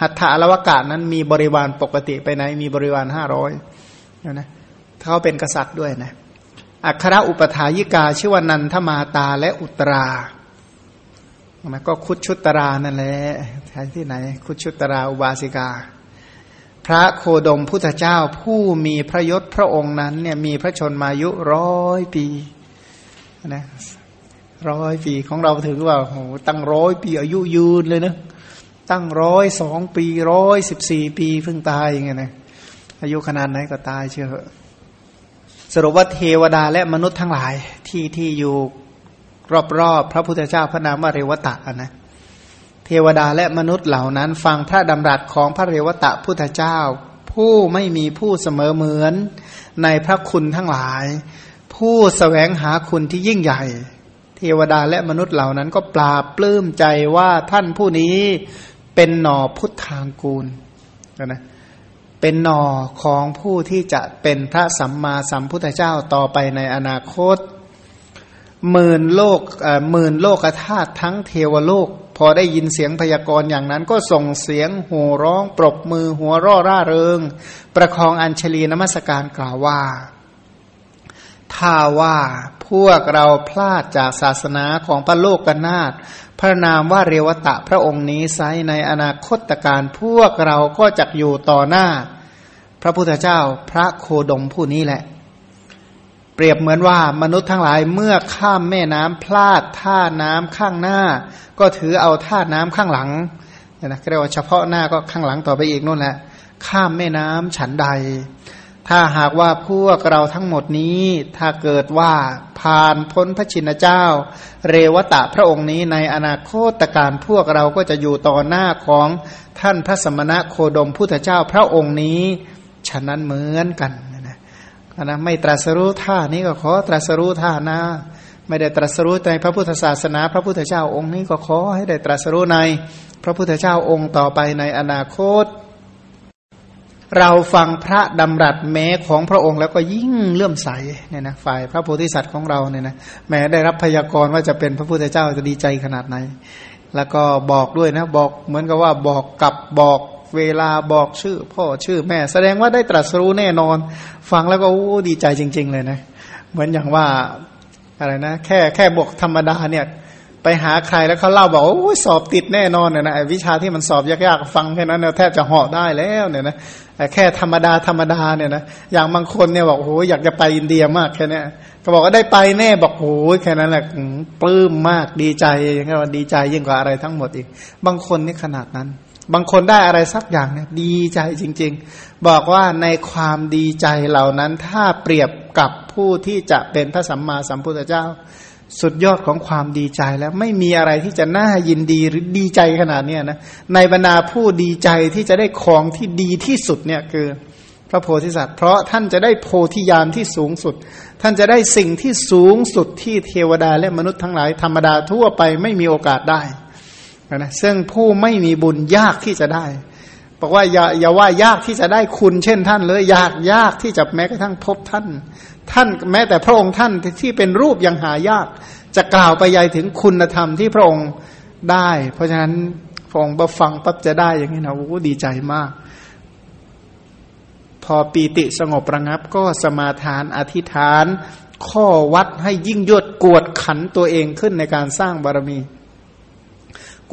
หัตถะอลวกะนั้นมีบริวารปกติไปไหนมีบริวารห้าร้อยนะเขาเป็นกษัตริย์ด้วยนะอัครอุปถายิกาชื่อว่านันทมาตาและอุตรา นะก็คุดชุตรานั่นแหละใช่ที่ไหน คุดชุตราอุบาสิกา พระโคดมพุทธเจ้าผู้มีพระยศพระองค์นั้นเนี่ยมีพระชนมายุร้อยปีนะร้อยปีของเราถือว่าโหตั้งร้อยปีอายุยืนเลยนะตั้งร้อยสองปีร้อยสิบสี่ปีเพิ่งตายอย่างเงี้ยนะอายุขนาดไหนก็ตายเชื่อสรุปว่าเทวดาและมนุษย์ทั้งหลายที่ที่อยู่ รอบๆพระพุทธเจ้าพระนามว่าเรวตะนะเทวดาและมนุษย์เหล่านั้น ฟังพระดำรัสของพระเรวตะพุทธเจ้า ผู้ไม่มีผู้เสมอเหมือนในพระคุณทั้งหลาย ผู้สแสวงหาคุณที่ยิ่งใหญ่ เทวดาและมนุษย์เหล่านั้นก็ปราบปลื้มใจว่าท่านผู้นี้เป็นหน่อพุทธางกูลนะเป็นหน่อของผู้ที่จะเป็นพระสัมมาสัมพุทธเจ้าต่อไปในอนาคต หมื่นโลกหมื่นโลกธาตุทั้งเทวโลก พอได้ยินเสียงพยากรณ์อย่างนั้น ก็ส่งเสียงโห่ร้อง ปรบมือหัวร่อร่าเริง ประคองอัญชลีนมัสการกล่าวว่า ถ้าว่าพวกเราพลาดจากศาสนาของพระโลกกนาถพระนามว่าเรวตะพระองค์นี้ไซในอนาคตการพวกเราก็จะอยู่ต่อหน้า พระพุทธเจ้าพระโคดมผู้นี้แหละ เปรียบเหมือนว่ามนุษย์ทั้งหลายเมื่อข้ามแม่น้ำพลาดท่าน้ำข้างหน้า ก็ถือเอาท่าน้ำข้างหลังนะเรียกว่าเฉพาะหน้าก็ข้างหลังต่อไปอีกนู่นแหละ ข้ามแม่น้ำฉันใด ถ้าหากว่าพวกเราทั้งหมดนี้ถ้าเกิดว่าผ่านพ้นพระชินเจ้า เรวตะพระองค์นี้ในอนาคตการพวกเราก็จะอยู่ต่อหน้าของท่านพระสมณะโคดมพุทธเจ้าพระองค์นี้ฉะนั้นเหมือนกัน นะนะไม่ตรัสรู้ท่านี้ก็ขอตรัสรู้ท่านะไม่ได้ตรัสรู้ในพระพุทธศาสนา พระพุทธเจ้าองค์นี้ก็ขอให้ได้ตรัสรู้ใน พระพุทธเจ้าองค์ต่อไปในอนาคต เราฟังพระดำรัสแม้ของพระองค์แล้วก็ยิ่งเลื่อมใสเนี่ยนะฝ่ายพระโพธิสัตว์ของเราเนี่ยนะแม้ได้รับพยากรณ์ว่าจะเป็นพระพุทธเจ้าจะดีใจขนาดไหน แล้วก็บอกด้วยนะบอกเหมือนกับว่าบอกกับบอก เวลาบอกชื่อ พ่อชื่อแม่ แสดงว่าได้ตรัสรู้แน่นอน ฟังแล้วก็ดีใจจริง ๆ เลยนะ เหมือนอย่างว่าอะไรนะ แค่แค่บอกธรรมดาเนี่ย ไปหาใครแล้วเขาเล่าบอกโอ้ยสอบติดแน่นอนเนี่ยนะวิชาที่มันสอบยากๆฟังแค่นั้นเนี่ยแทบจะหาะได้แล้วเนี่ยนะแค่ธรรมดาธรรมดาเนี่ยนะอย่างบางคนเนี่ยบอกโอ้ยอยากจะไปอินเดียมากแค่นี้ก็บอกว่าได้ไปแน่บอกโอ้ยแค่นั้นแหละปลื้มมากดีใจอย่างเงี้ยว่าดีใจยิ่งกว่าอะไรทั้งหมดอีก บางคนนี่ขนาดนั้น บางคนได้อะไรสักอย่างเนี่ยดีใจจริง ๆ บอกว่าในความดีใจเหล่านั้นถ้าเปรียบกับผู้ที่จะเป็นพระสัมมาสัมพุทธเจ้า สุดยอดของความดีใจแล้วไม่มีอะไรที่จะน่ายินดีหรือดีใจขนาดเนี้ยนะในบรรดาผู้ดีใจที่จะได้ของที่ดีที่สุดเนี่ยคือพระโพธิสัตว์ เพราะท่านจะได้โพธิญาณที่สูงสุด ท่านจะได้สิ่งที่สูงสุดที่เทวดาและมนุษย์ทั้งหลายธรรมดาทั่วไปไม่มีโอกาสได้ นะซึ่งผู้ไม่มีบุญยากที่จะได้บอกว่าอย่าอย่าว่ายากที่จะได้คุณเช่นท่านเลยยากยากที่จะแม้กระทั่งพบท่าน ท่านแม้แต่พระองค์ท่านที่เป็นรูปยังหายาก จะกล่าวไปยายถึงคุณธรรมที่พระองค์ได้ เพราะฉะนั้นพระองค์ฟังปั๊บจะได้อย่างนี้นะโอ้ดีใจมาก พอปีติสงบระงับก็สมาทานอธิษฐาน ข้อวัดให้ยิ่งยวดกวดขันตัวเองขึ้นในการสร้างบารมี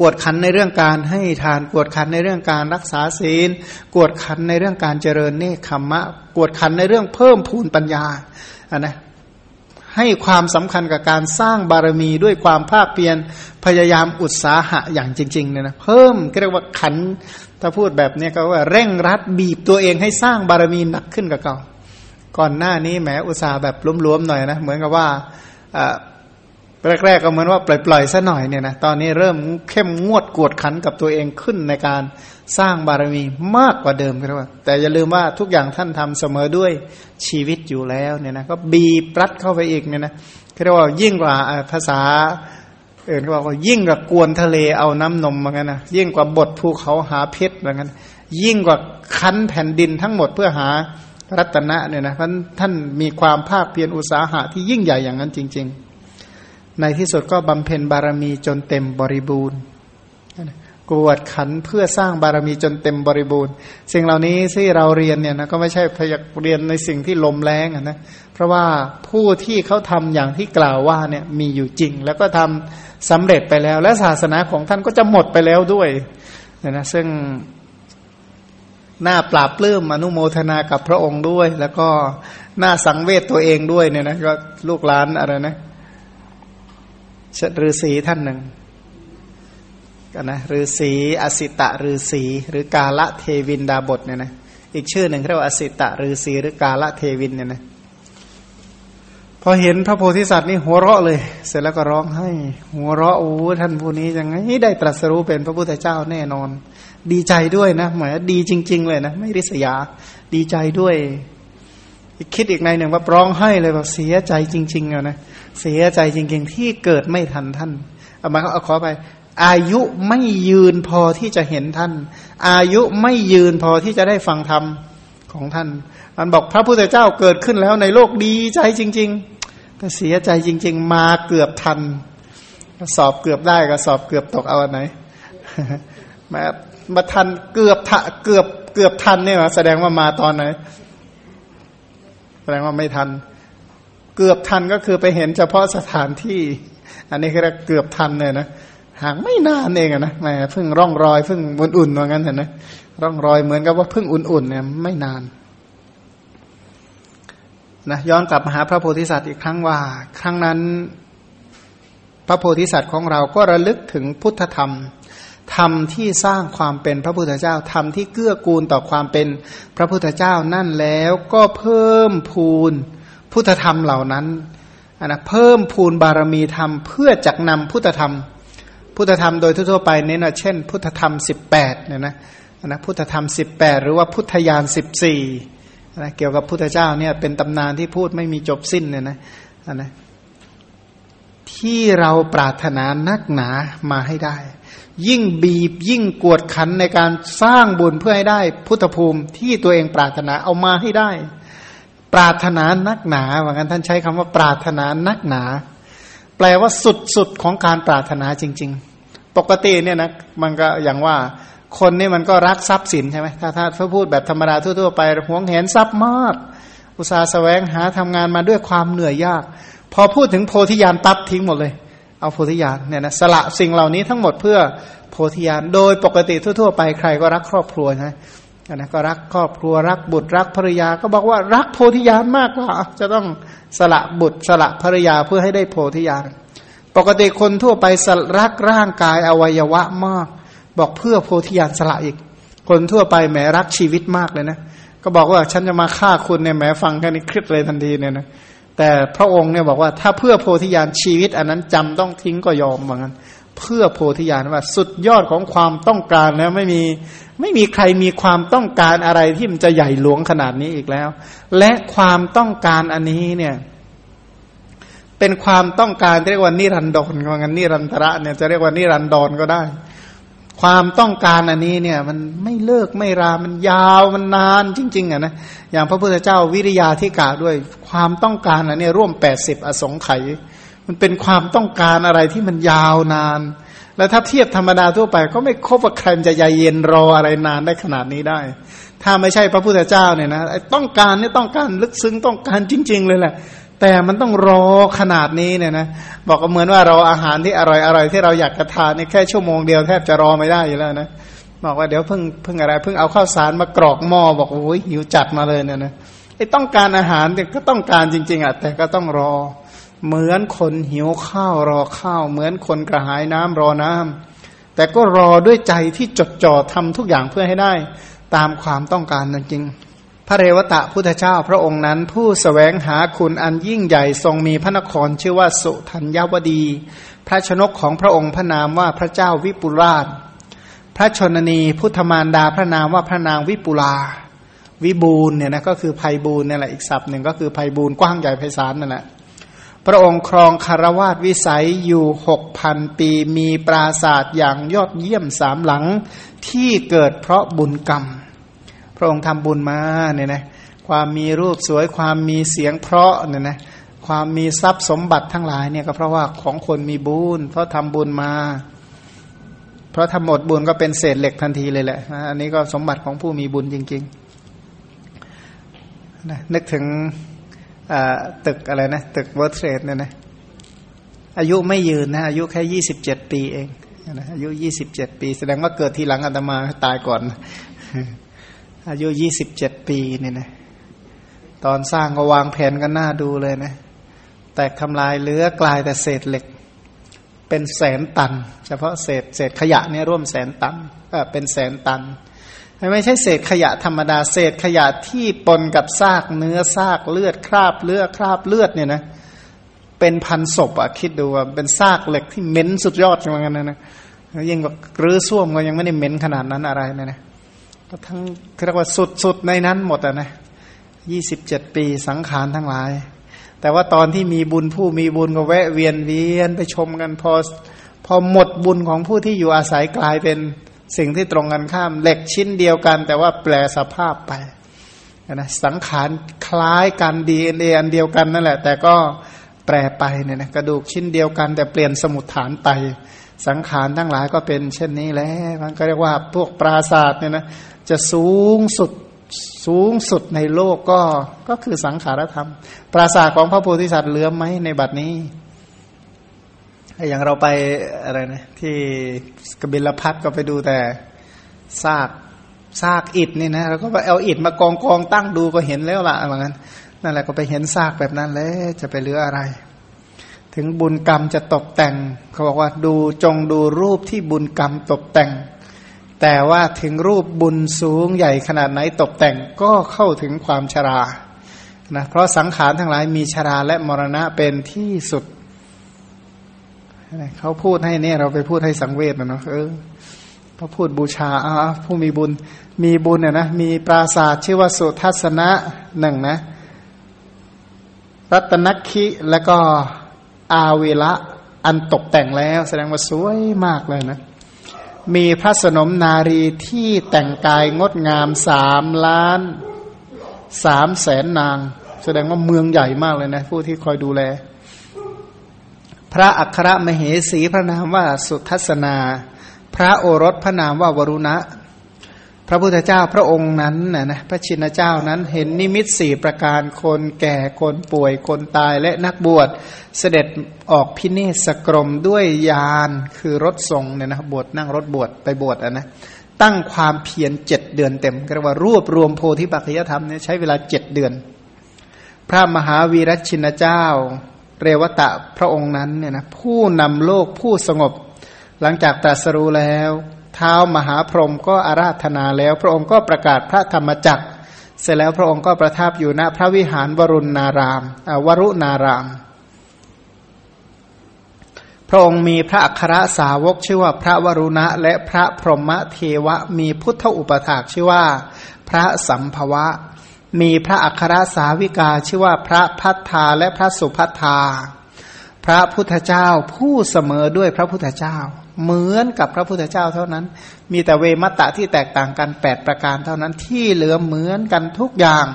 วดขันในเรื่องการให้ทาน กวดขันในเรื่องการรักษาศีล กวดขันในเรื่องการเจริญเนคขมมะกวดขันในเรื่องเพิ่มพูนปัญญาอะนะให้ความสำคัญกับการสร้างบารมีด้วยความภาคเพียรพยายามอุตสาหะอย่างจริงๆเนี่ยนะเพิ่มเรียกว่าขันถ้าพูดแบบนี้ก็ว่าเร่งรัดบีบตัวเองให้สร้างบารมีหนักขึ้นกับเก่าก่อนหน้านี้แหมอุตสาห์แบบล้มๆหน่อยนะเหมือนกับว่า แรกๆก็เหมือนว่าปล่อยๆซะหน่อยเนี่ยนะตอนนี้เริ่มเข้มงวดกวดขันกับตัวเองขึ้นในการสร้างบารมีมากกว่าเดิมครับว่าแต่อย่าลืมว่าทุกอย่างท่านทำเสมอด้วยชีวิตอยู่แล้วเนี่ยนะก็บีบรัดเข้าไปอีกเนี่ยนะเรียกว่ายิ่งกว่าภาษาเอื่นก็บอกว่ายิ่งกว่ากวนทะเลเอาน้ำนมเหมือนกันนะยิ่งกว่าบทภูเขาหาเพชรเหมือนกันยิ่งกว่าคั้นแผ่นดินทั้งหมดเพื่อหารัตนะเนี่ยนะท่านมีความภาคเพียรอุตสาหะที่ยิ่งใหญ่อย่างนั้นจริง ๆ ในที่สุดก็บำเพ็ญบารมีจนเต็มบริบูรณ์กวดขันเพื่อสร้างบารมีจนเต็มบริบูรณ์ สิ่งเหล่านี้ที่เราเรียนเนี่ยนะก็ไม่ใช่พยากเรียนในสิ่งที่ลมแรงนะเพราะว่าผู้ที่เขาทำอย่างที่กล่าวว่าเนี่ยมีอยู่จริง แล้วก็ทำสำเร็จไปแล้ว และศาสนาของท่านก็จะหมดไปแล้วด้วยนี่ยนะซึ่งหน้าปราบปลื้มอนุโมทนากับพระองค์ด้วย แล้วก็หน้าสังเวชตัวเองด้วยเนี่ยนะก็ลูกหลานอะไรนะ ฤาษีท่านหนึ่งกันนะฤาษีอสิตะฤาษีหรือกาละเทวินดาบทเนี่ยนะอีกชื่อหนึ่งเรียกว่าอสิตะฤาษีหรือกาละเทวินเนี่ยนะพอเห็นพระโพธิสัตว์นี่หัวเราะเลย เสร็จแล้วก็ร้องให้ หัวเราะโอ้ท่านผู้นี้ยังไงได้ตรัสรู้เป็นพระพุทธเจ้าแน่นอน ดีใจด้วยนะหมายดีจริง ๆ เลยนะไม่ริษยา ดีใจด้วยคิดอีกในหนึ่งว่าร้องให้เลยแบบเสียใจจริงๆอะนะ เสียใจจริงๆที่เกิดไม่ทันท่านเอามาเอาขอไป อายุไม่ยืนพอที่จะเห็นท่าน อายุไม่ยืนพอที่จะได้ฟังธรรมของท่าน มันบอกพระพุทธเจ้าเกิดขึ้นแล้วในโลกดีใจจริง ๆ แต่เสียใจจริง ๆ มาเกือบทันสอบเกือบได้ก็สอบเกือบตกเอาอันไหนมามาทันเกือบทะเกือบเกือบทันเนี่ยแสดงว่ามาตอนไหน แสดงว่าไม่ทัน เกือบทันก็คือไปเห็นเฉพาะสถานที่ อันนี้คือเกือบทันเลยนะห่างไม่นานเองนะแหมเพิ่งร่องรอยเพิ่งอุ่นๆว่างั้นเห็นไหมร่องรอยเหมือนกับว่าเพิ่งอุ่นๆเนี่ยไม่นานนะย้อนกลับมาหาพระโพธิสัตว์อีกครั้งว่า ครั้งนั้น พระโพธิสัตว์ของเราก็ระลึกถึงพุทธธรรมธรรมที่สร้างความเป็นพระพุทธเจ้าธรรมที่เกื้อกูลต่อความเป็นพระพุทธเจ้านั่นแล้วก็เพิ่มพูน พุทธธรรมเหล่านั้นนะเพิ่มพูนบารมีธรรม เพื่อจักนำพุทธธรรม พุทธธรรมโดยทั่วไปเน้นเช่น พุทธธรรมสิบแปดเนี่ยนะนะพุทธธรรมสิบแปดหรือว่าพุทธญาณสิบสี่นะเกี่ยวกับพุทธเจ้าเนี่ยเป็นตำนานที่พูดไม่มีจบสิ้นเนี่ยนะนะที่เราปรารถนานักหนามาให้ได้ ยิ่งบีบยิ่งกวดขันในการสร้างบุญเพื่อให้ได้ พุทธภูมิที่ตัวเองปรารถนาเอามาให้ได้ ปรารถนานักหนาว่างั้นท่านใช้คำว่าปรารถนานักหนา แปลว่าสุดสุดของการปรารถนาจริง ๆ ปกติเนี่ยนะมันก็อย่างว่าคนนี่มันก็รักทรัพย์สินใช่ไหมถ้าถ้าพูดแบบธรรมดาทั่วๆไปหวงแหนทรัพย์มาก อุตสาห์แสวงหาทำงานมาด้วยความเหนื่อยยาก พอพูดถึงโพธิญาณตับทิ้งหมดเลย เอาโพธิญาณเนี่ยนะสละสิ่งเหล่านี้ทั้งหมดเพื่อโพธิญาณโดยปกติทั่วๆ ไปใครก็รักครอบครัวนะ นะก็รักครอบครัวรักบุตรรักภรรยา ก็บอกว่ารักโพธิญาณมากกว่าจะต้องสละบุตรสละภรรยาเพื่อให้ได้โพธิญาณปกติคนทั่วไปรักร่างกายอวัยวะมาก บอกเพื่อโพธิญาณสละอีก คนทั่วไปแหมรักชีวิตมากเลยนะ ก็บอกว่าฉันจะมาฆ่าคุณเนี่ยแหมฟังแค่นี้คลิปเลยทันทีเนี่ยนะแต่พระองค์เนี่ยบอกว่าถ้าเพื่อโพธิญาณชีวิต อันนั้นจำต้องทิ้งก็ยอมเหมือนกัน เพื่อโพธิญาณว่า สุดยอดของความต้องการแล้วไม่มีไม่มีใครมีความต้องการอะไรที่มันจะใหญ่หลวงขนาดนี้อีกแล้ว และความต้องการอันนี้เนี่ยเป็นความต้องการเรียกว่านิรันดรว่างั้นนิรันตระเนี่ยจะเรียกว่านิรันดรก็ได้ ความต้องการอันนี้เนี่ยมันไม่เลิกไม่รา มันยาวมันนานจริง ๆอะนะอย่างพระพุทธเจ้าวิริยาที่กาด้วย ความต้องการอันนี้ร่วมแปดสิบอสงไขย มันเป็นความต้องการอะไรที่มันยาวนาน แล้วถ้าเทียบธรรมดาทั่วไป ก็ไม่ครบว่าใครจะใจเย็นรออะไรนานได้ขนาดนี้ได้ ถ้าไม่ใช่พระพุทธเจ้าเนี่ยนะต้องการนี่ต้องการลึกซึ้งต้องการจริง ๆ เลยแหละ แต่มันต้องรอขนาดนี้เนี่ยนะบอกก็เหมือนว่าเราอาหารที่อร่อยอร่อยที่เราอยากจะทานนี่แค่ชั่วโมงเดียวแทบจะรอไม่ได้อยู่แล้วนะบอกว่าเดี๋ยวเพิ่งเพิ่งอะไรเพิ่งเอาข้าวสารมากรอกหม้อบอกโอ้ยหิวจัดมาเลยเนี่ยนะไอ้ต้องการอาหารเนี่ยก็ต้องการจริง ๆอะแต่ก็ต้องรอ เหมือนคนหิวข้าวรอข้าว เหมือนคนกระหายน้ำรอน้ำแต่ก็รอด้วยใจที่จดจ่อทำทุกอย่างเพื่อให้ได้ ตามความต้องการจริงพระเรวตะพุทธเจ้าพระองค์นั้น ผู้สแสวงหาคุณอันยิ่งใหญ่ทรงมีพระนครชื่อว่าสุทัญญวดี พระชนกของพระองค์พระนามว่าพระเจ้าวิปุราช พระชนนีพุทธมารดาพระนามว่าพระนางวิปุลาวิบูลเนี่ยนะก็คือภัยบูลเนี่ยแหละอีกศัพท์หนึ่งก็คือภัยบูลกว้างใหญ่ไพศาลนั่นแหละ พระองค์ครองคารวาสวิสัยอยู่หกพันปีมีปราศาสตร์อย่างยอดเยี่ยมสามหลังที่เกิดเพราะบุญกรรม พระองค์ทำบุญมาเนี่ยนะความมีรูปสวยความมีเสียงเพราะเนี่ยนะความมีทรัพย์สมบัติทั้งหลายเนี่ยก็เพราะว่าของคนมีบุญเพราะทำบุญมา เพราะทำหมดบุญก็เป็นเศษเหล็กทันทีเลยแหละอันนี้ก็สมบัติของผู้มีบุญจริงๆนึกถึง ตึกอะไรนะ ตึก World Trade เนี่ยนะอายุไม่ยืนนะ อายุแค่ยี่สิบเจ็ดปีเองนะอายุยี่สิบเจ็ดปี แสดงว่าเกิดทีหลังอาตมาตายก่อน อายุยี่สิบเจ็ดปีเนี่ยนะตอนสร้างก็วางแผนกันน่าดูเลยนะ แตกทำลายเหลือกลายแต่เศษเหล็ก เป็นแสนตัน เฉพาะเศษเศษขยะเนี่ยร่วมแสนตันเออเป็นแสนตัน ไม่ใช่เศษขยะธรรมดา เศษขยะที่ปนกับซากเนื้อซากเลือดคราบเลือดคราบเลือดเนี่ยนะเป็นพันศพอะคิดดูว่าเป็นซากเหล็กที่เหม็นสุดยอดเหมือนกันนะนะยิ่งกว่ารื้อส้วมก็ยังไม่ได้เหม็นขนาดนั้นอะไรนะนะก็ทั้งเรียกว่าสุดๆในนั้นหมดอะนะยี่สิบเจ็ดปีสังขารทั้งหลาย แต่ว่าตอนที่มีบุญผู้มีบุญก็แวะเวียนเวียนไปชมกันพอพอหมดบุญของผู้ที่อยู่อาศัยกลายเป็น สิ่งที่ตรงกันข้าม เหล็กชิ้นเดียวกัน แต่ว่าแปลสภาพไปนะสังขารคล้ายกันดีเอ็นเออันเดียวกันนั่นแหละ แต่ก็แปลไปเนี่ยนะกระดูกชิ้นเดียวกัน แต่เปลี่ยนสมุดฐานไป สังขารทั้งหลายก็เป็นเช่นนี้แล้วมันก็เรียกว่าพวกปราศาสตร์เนี่ยนะจะสูงสุดสูงสุดในโลกก็ก็คือสังขารธรรม ปราศาสตร์ของพระโพธิสัตว์เหลือไหมในบัดนี้ อย่างเราไปอะไรนะที่กบิลพัทก็ไปดูแต่ซากซากอิฐนี่นะเราก็ไปเอาอิฐมากองกองตั้งดูก็เห็นแล้วละเหมือนกันนั่นแหละก็ไปเห็นซากแบบนั้นแล้วจะไปเหลืออะไร ถึงบุญกรรมจะตกแต่ง เขาบอกว่าดูจงดูรูปที่บุญกรรมตกแต่ง แต่ว่าถึงรูปบุญสูงใหญ่ขนาดไหนตกแต่งก็เข้าถึงความชรานะเพราะสังขารทั้งหลายมีชราและมรณะเป็นที่สุด เขาพูดให้เนี่ยเราไปพูดให้สังเวชนะเนาะเออเขาพูดบูชาอ่าผู้มีบุญ มีบุญเนี่ยนะมีปราศาสตร์ชื่อว่าสุทัศนะหนึ่งนะ รัตนคิแล้วก็อาเวละอันตกแต่งแล้ว แสดงว่าสวยมากเลยนะ มีพระสนมนารีที่แต่งกายงดงามสามล้านสามแสนนาง แสดงว่าเมืองใหญ่มากเลยนะ ผู้ที่คอยดูแล พระอัครมเหสีพระนามว่าสุทัศนา พระโอรสพระนามว่าวรุณะ พระพุทธเจ้าพระองค์นั้นนะนะพระชินเจ้านั้นเห็นนิมิตสี่ประการคนแก่คนป่วยคนตายและนักบวชเสด็จออกพิเนศกรมด้วยยานคือรถทรงเนี่ยนะบวชนั่งรถบวชไปบวชอะนะตั้งความเพียรเจ็ดเดือนเต็มเรียกว่ารวบรวมโพธิปัจจยธรรมเนี่ยใช้เวลาเจ็ดเดือน พระมหาวีรชินเจ้า เรวตะพระองค์นั้นเนี่ยนะผู้นำโลกผู้สงบ หลังจากตรัสรู้แล้ว เท้ามหาพรหมก็อาราธนาแล้ว พระองค์ก็ประกาศพระธรรมจักร เสร็จแล้วพระองค์ก็ประทับอยู่ณพระวิหารวรุณนารามวรุณาราม พระองค์มีพระอัครสาวกชื่อว่าพระวรุณะ และพระพรหมเทวะมีพุทธอุปถากชื่อว่า พระสัมภวะ มีพระอัครสาวิกาชื่อว่าพระพัฒธาและพระสุพัฒธาพระพุทธเจ้าผู้เสมอด้วยพระพุทธเจ้า เหมือนกับพระพุทธเจ้าเท่านั้น มีแต่เวมัตตะที่แตกต่างกันแปดประการเท่านั้นที่เหลือเหมือนกันทุกอย่าง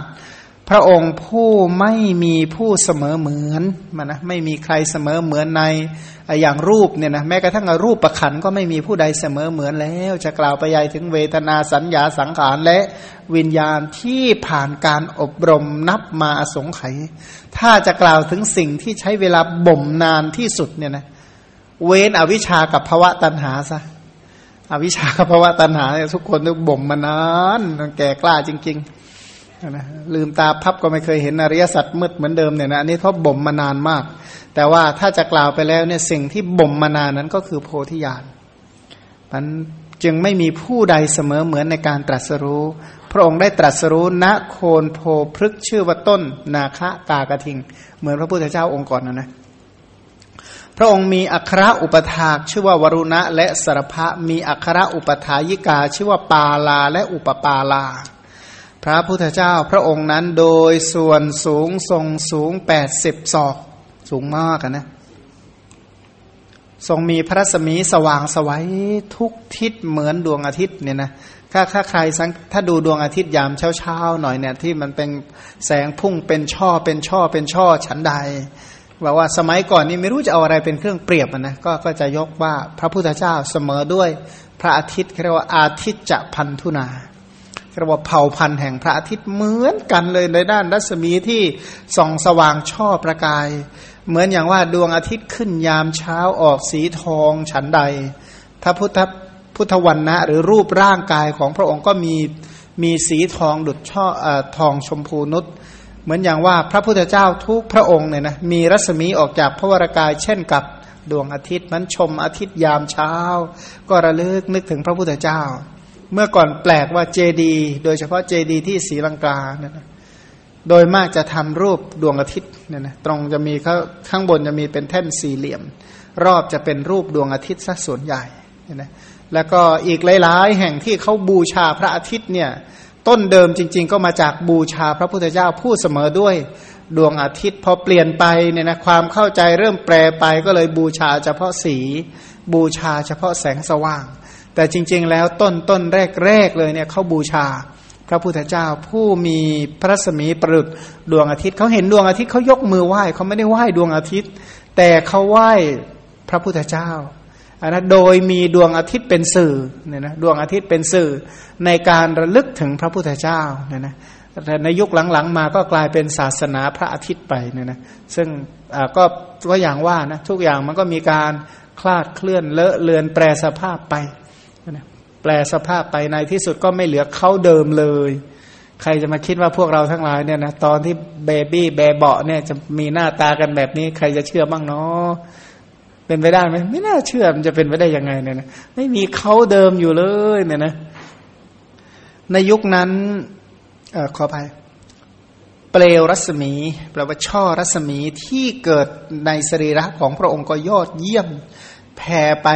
พระองค์ผู้ไม่มีผู้เสมอเหมือนมันนะไม่มีใครเสมอเหมือนในอย่างรูปเนี่ยนะแม้กระทั่งรูปประขันก็ไม่มีผู้ใดเสมอเหมือนแล้ว จะกล่าวไปใหญ่ถึงเวทนาสัญญาสังขารและวิญญาณที่ผ่านการอบรมนับมาอสงไขยถ้าจะกล่าวถึงสิ่งที่ใช้เวลาบ่มนานที่สุดเนี่ยนะเว้นอวิชากับภาวะตัณหาซะอวิชากับภาวะตัณหาทุกคนต้องบ่มมานานแก่กล้าจริง ๆ นะลืมตาพับก็ไม่เคยเห็นอริยสัจมืดเหมือนเดิมเนี่ยนะอันนี้เพราะบ่มมานานมาก แต่ว่าถ้าจะกล่าวไปแล้วเนี่ยสิ่งที่บ่มมานานนั้นก็คือโพธิญาณมันจึงไม่มีผู้ใดเสมอเหมือนในการตรัสรู้ พระองค์ได้ตรัสรู้ณโคนโพพฤกชื่อว่าต้น นาคะกากระทิง เหมือนพระพุทธเจ้าองค์ก่อนนะนะพระองค์มีอัครอุปถากชื่อว่าวรุณะและสรภะมีอัครอุปถายิกา ชื่อว่าปาลาและอุปปาลา ระพุทธเจ้าพระองค์นั้นโดยส่วนสูงทรงสูงแปดสิบศอก สูงมากนะ ทรงมีพระสมีสว่างสวัยทุกทิศเหมือนดวงอาทิตย์เนี่ยนะถ้าถ้าใครถ้าดูดวงอาทิตย์ยามเช้าๆหน่อยเนี่ย ที่มันเป็นแสงพุ่งเป็นช่อเป็นช่อเป็นช่อฉันใดบอกว่าสมัยก่อนนี่ไม่รู้จะเอาอะไรเป็นเครื่องเปรียบนะก็ก็จะยกว่าพระพุทธเจ้าเสมอด้วยพระอาทิตย์เรียกว่าอาทิตย์จะพันธุนา เรียกว่าเผ่าพันธุ์แห่งพระอาทิตย์เหมือนกันเลยในด้านรัศมีที่ส่องสว่างช่อประกาย เหมือนอย่างว่าดวงอาทิตย์ขึ้นยามเช้าออกสีทองฉันใดพระพุทธพุทธวันนะหรือรูปร่างกายของพระองค์ก็มีมีสีทองดุจช่ออทองชมพูนุชเหมือนอย่างว่าพระพุทธเจ้าทุกพระองค์เนี่ยนะมีรัศมีออกจากพระวรากายเช่นกับดวงอาทิตย์มันชมอาทิตย์ยามเช้า ก็ระลึกนึกถึงพระพุทธเจ้า เมื่อก่อนแปลกว่าเจดี โดยเฉพาะเจดีที่ศรีลังกาเนี่ยนะโดยมากจะทำรูปดวงอาทิตย์เนี่ยนะตรงจะมีข้าข้างบนจะมีเป็นแท่นสี่เหลี่ยม รอบจะเป็นรูปดวงอาทิตย์ซะส่วนใหญ่เนี่ยนะแล้วก็อีกหลาย ๆ แห่งที่เขาบูชาพระอาทิตย์เนี่ยต้นเดิมจริง ๆ ก็มาจากบูชาพระพุทธเจ้าผู้เสมอด้วยดวงอาทิตย์ พอเปลี่ยนไปเนี่ยนะความเข้าใจเริ่มแปรไปก็เลยบูชาเฉพาะสี บูชาเฉพาะแสงสว่าง แต่จริง ๆ แล้วต้นต้นแรกๆเลยเนี่ยเขาบูชา พระพุทธเจ้าผู้มีพระสมีประดุดดวงอาทิตย์เขาเห็นดวงอาทิตย์เขายกมือไหว้เขาไม่ได้ไหว้ดวงอาทิตย์ แต่เขาไหว้พระพุทธเจ้าอันนะโดยมีดวงอาทิตย์เป็นสื่อเนี่ยนะดวงอาทิตย์เป็นสื่อในการระลึกถึงพระพุทธเจ้าเนี่ยนะแต่ในยุคหลังๆมาก็กลายเป็นศาสนาพระอาทิตย์ไปเนี่ยนะซึ่งก็ก็อย่างว่านะทุกอย่างมันก็มีการคลาดเคลื่อนเลอะเลือนแปรสภาพไป นะแปรสภาพไปในที่สุดก็ไม่เหลือเขาเดิมเลย ใครจะมาคิดว่าพวกเราทั้งหลายเนี่ยนะตอนที่เบบี้เบเบาะเนี่ยจะมีหน้าตากันแบบนี้ ใครจะเชื่อบ้างเนาะเป็นไปได้ไหมไม่น่าเชื่อมันจะเป็นไปได้ยังไงเนี่ยนะไม่มีเขาเดิมอยู่เลยเนี่ยนะ ในยุคนั้นอขออภัยเปลวรัศมีแปลว่าช่อรัศมีที่เกิดในสรีระของพระองค์ก็ยอดเยี่ยมแผ่ไป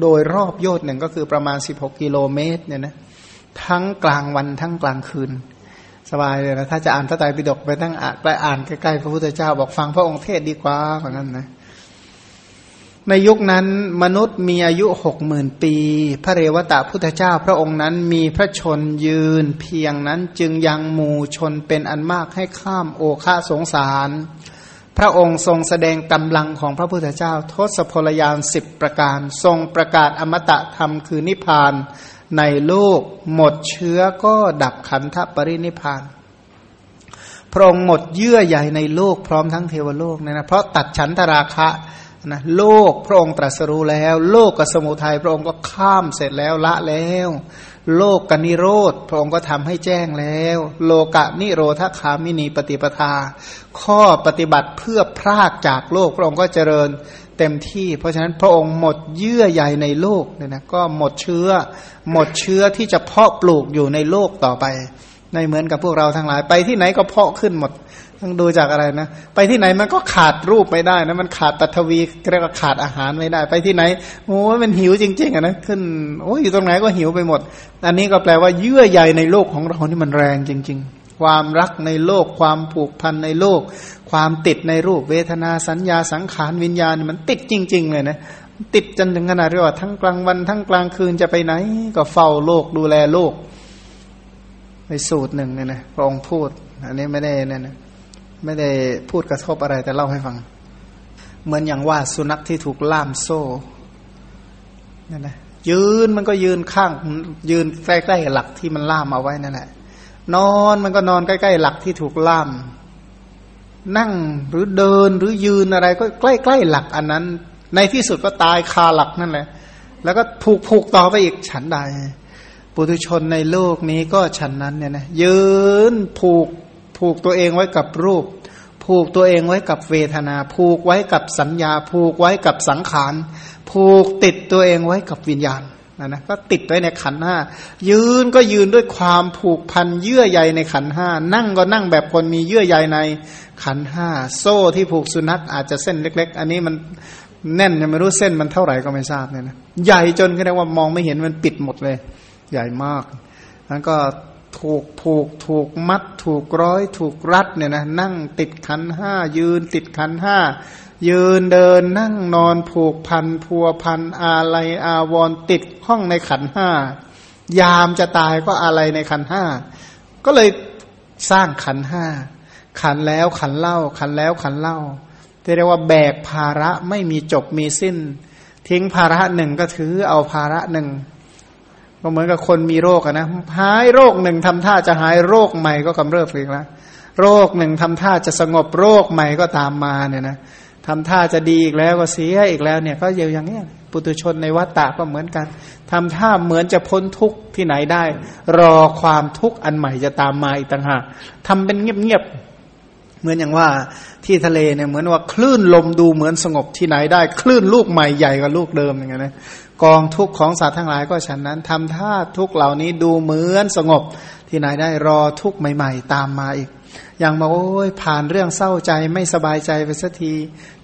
โดยรอบโยชน์หนึ่งก็คือประมาณ 16 กิโลเมตรเนี่ยนะทั้งกลางวันทั้งกลางคืน สบายเลยนะถ้าจะอ่านพระไตรปิฎกไปทั้งอ่านไปอ่านใกล้ๆพระพุทธเจ้าบอกฟังพระองค์เทศดีกว่าเหมือนกันนะในยุคนั้นมนุษย์มีอายุหกหมื่นปี พระเรวตะพุทธเจ้าพระองค์นั้นมีพระชนยืน เพียงนั้นจึงยังหมู่ชนเป็นอันมากให้ข้ามโอคาสงสาร พระองค์ทรงแสดงกำลังของพระพุทธเจ้า ทศพลยานสิบประการ ทรงประกาศอมตะธรรมคือนิพพานในโลกหมดเชื้อก็ดับขันธปรินิพาน พระองค์หมดเยื่อใยในโลกพร้อมทั้งเทวโลกเนี่ยนะเพราะตัดฉันทราคะนะโลกพระองค์ตรัสรู้แล้ว โลกกับสมุทัยพระองค์ก็ข้ามเสร็จแล้วละแล้ว โลกกนิโรธพระองค์ก็ทำให้แจ้งแล้ว โลกะนิโรธคามินีปฏิปทา ข้อปฏิบัติเพื่อพรากจากโลกพระองค์ก็เจริญเต็มที่ เพราะฉะนั้นพระองค์หมดเยื่อใยในโลกเนี่ยนะก็หมดเชื้อ หมดเชื้อที่จะเพาะปลูกอยู่ในโลกต่อไป ในเหมือนกับพวกเราทั้งหลายไปที่ไหนก็เพาะขึ้นหมด ต้องดูจากอะไรนะ ไปที่ไหนมันก็ขาดรูปไม่ได้นะมันขาดตัทวีเรียกว่าขาดอาหารไม่ได้ ไปที่ไหนโอ้มันหิวจริงๆอะนะขึ้นโอ้ยอยู่ตรงไหนก็หิวไปหมด อันนี้ก็แปลว่าเยื่อใยในโลกของเรานี่มันแรงจริง ๆ ความรักในโลก ความผูกพันในโลก ความติดในรูปเวทนาสัญญาสังขารวิญญาณมันติดจริง ๆ เลยนะติดจนถึงขนาดที่ว่าทั้งกลางวันทั้งกลางคืนจะไปไหน ก็เฝ้าโลกดูแลโลกในสูตรหนึ่งเนี่ยนะพระองค์พูด อันนี้ไม่ได้เนี่ยนะ ไม่ได้พูดกระทบอะไรแต่เล่าให้ฟัง เหมือนอย่างว่าสุนัขที่ถูกล่ามโซ่นี่ยนะยืนมันก็ยืนข้าง ยืนใกล้ๆหลักที่มันล่ามเอาไว้นั่นแหละ นอนมันก็นอนใกล้ๆหลักที่ถูกล่าม นั่งหรือเดินหรือยืนอะไร ก็ใกล้ๆหลักอันนั้น ในที่สุดก็ตายคาหลักนั่นแหละ แล้วก็ผูกผูกต่อไปอีกฉันใดปุถุชนในโลกนี้ก็ฉันนั้นเนี่ยนะยืนผูก ผูกตัวเองไว้กับรูป ผูกตัวเองไว้กับเวทนา ผูกไว้กับสัญญา ผูกไว้กับสังขาร ผูกติดตัวเองไว้กับวิญญาณนะนะก็ติดไว้ในขันห้ายืนก็ยืนด้วยความผูกพันเยื่อใยในขันห้านั่งก็นั่งแบบคนมีเยื่อใยในขันห้าโซ่ที่ผูกสุนัขอาจจะเส้นเล็ก ๆ อันนี้มันแน่นยังไม่รู้เส้นมันเท่าไหร่ก็ไม่ทราบเนี่ยนะใหญ่จนก็เรียกว่ามองไม่เห็นมันปิดหมดเลย ใหญ่มากนั้นก็ ถูกผูกถูกมัด ถูกร้อย ถูกรัดเนี่ยนะนั่งติดขันห้ายืนติดขันห้ายืนเดินนั่งนอนผูกพันพัวพันอะไรอาวรติดห้องในขันห้ายามจะตายก็อะไรในขันห้าก็เลยสร้างขันห้าขันแล้วขันเล่า ขันแล้วขันเล่าเรียกว่าแบกภาระไม่มีจบมีสิ้น ทิ้งภาระหนึ่งก็ถือเอาภาระหนึ่ง ก็เหมือนกับคนมีโรคนะหายโรคหนึ่งทำท่าจะหายโรคใหม่ก็กำเริบอีกแล้วโรคหนึ่งทำท่าจะสงบโรคใหม่ก็ตามมาเนี่ยนะทำท่าจะดีอีกแล้วก็เสียอีกแล้วเนี่ยก็เยอะอย่างนี้ยปุตุชนในวัฏฏะก็เหมือนกันทำท่าเหมือนจะพ้นทุกข์ที่ไหนได้ รอความทุกข์อันใหม่จะตามมาอีกต่างหากทำเป็นเงียบๆเหมือนอย่างว่าที่ทะเลเนี่ยเหมือนว่าคลื่นลมดูเหมือนสงบที่ไหนได้ คลื่นลูกใหม่ใหญ่กว่าลูกเดิมอย่างเงี้ยนะ กองทุกข์ของสัตว์ทั้งหลายก็ฉันนั้นทำท่าทุกเหล่านี้ดูเหมือนสงบ ที่ไหนได้รอทุกข์ใหม่ ๆ ตามมาอีก อย่างมาโอ้ยผ่านเรื่องเศร้าใจไม่สบายใจไปสักที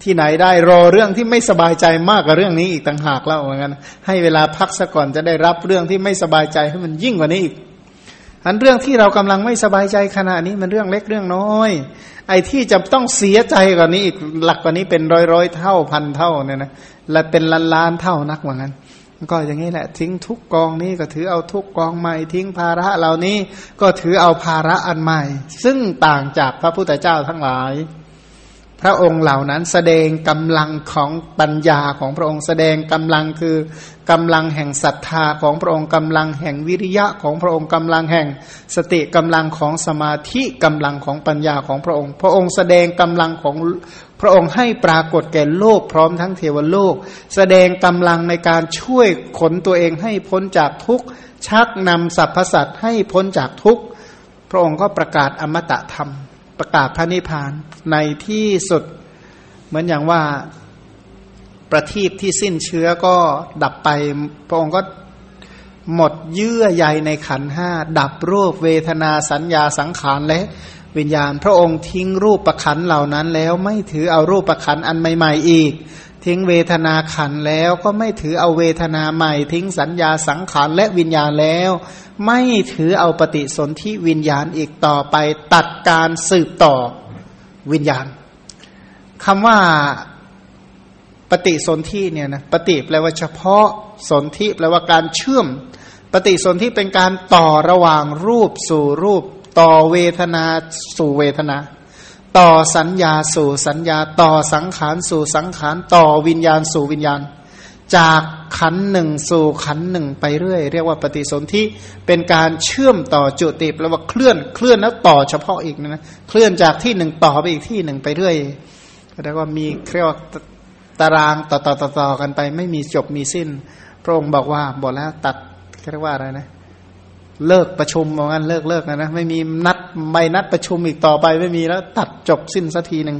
ที่ไหนได้รอเรื่องที่ไม่สบายใจมากกว่าเรื่องนี้อีกต่างหากแล้วเหมือนกันให้เวลาพักซะก่อนจะได้รับเรื่องที่ไม่สบายใจให้มันยิ่งกว่านี้อีกอันเรื่องที่เรากำลังไม่สบายใจขณะนี้มันเรื่องเล็กเรื่องน้อย ไอ้ที่จะต้องเสียใจกว่านี้อีกหลักกว่านี้เป็นร้อยร้อยเท่าพันเท่าเนี่ยนะ และเป็นล้านล้านเท่านักเหมือนกันก็อย่างนี้แหละ ทิ้งทุกกองนี้ก็ถือเอาทุกกองใหม่ ทิ้งภาระเหล่านี้ก็ถือเอาภาระอันใหม่ ซึ่งต่างจากพระพุทธเจ้าทั้งหลาย พระองค์เหล่านั้นแสดงกำลังของปัญญาของพระองค์แสดงกำลังคือกำลังแห่งศรัทธาของพระองค์กำลังแห่งวิริยะของพระองค์กำลังแห่งสติกำลังของสมาธิกำลังของปัญญาของพระองค์ พระองค์แสดงกำลังของพระองค์ให้ปรากฏแก่โลกพร้อมทั้งเทวโลก แสดงกำลังในการช่วยขนตัวเองให้พ้นจากทุกข์ชักนำสรรพสัตว์ให้พ้นจากทุกข์พระองค์ก็ประกาศอมตะธรรม ประกาศพระนิพพานในที่สุดเหมือนอย่างว่าประทีปที่สิ้นเชื้อก็ดับไป พระองค์ก็หมดเยื่อใยในขันห้า ดับรูปเวทนาสัญญาสังขารและวิญญาณ พระองค์ทิ้งรูปประขันเหล่านั้นแล้วไม่ถือเอารูปประขันอันใหม่ ๆ อีก ทิ้งเวทนาขันแล้วก็ไม่ถือเอาเวทนาใหม่ ทิ้งสัญญาสังขารและวิญญาณแล้ว ไม่ถือเอาปฏิสนธิวิญญาณอีกต่อไปตัดการสืบต่อวิญญาณคำว่าปฏิสนธิเนี่ยนะปฏิแปลว่าเฉพาะสนธิแปลว่าการเชื่อม ปฏิสนธิเป็นการต่อระหว่างรูปสู่รูป ต่อเวทนาสู่เวทนา ต่อสัญญาสู่สัญญา ต่อสังขารสู่สังขาร ต่อวิญญาณสู่วิญญาณ จากขันหนึ่งสู่ขันหนึ่งไปเรื่อย เรียกว่าปฏิสนธิเป็นการเชื่อมต่อจุติแปลว่าเคลื่อนเคลื่อนแล้วต่อเฉพาะอีกนะเคลื่อนจากที่หนึ่งต่อไปอีกที่หนึ่งไปเรื่อยเรียกว่ามีเรียกว่าตารางต่อต่อต่อต่อกันไป ไม่มีจบมีสิ้น พระองค์บอกว่าบอกแล้วตัดเรียกว่าอะไรนะ เลิกประชุมว่างั้นเลิกเลิกนะนะไม่มีนัดใบนัดประชุมอีกต่อไปไม่มีแล้วตัดจบสิ้นสักทีหนึ่ง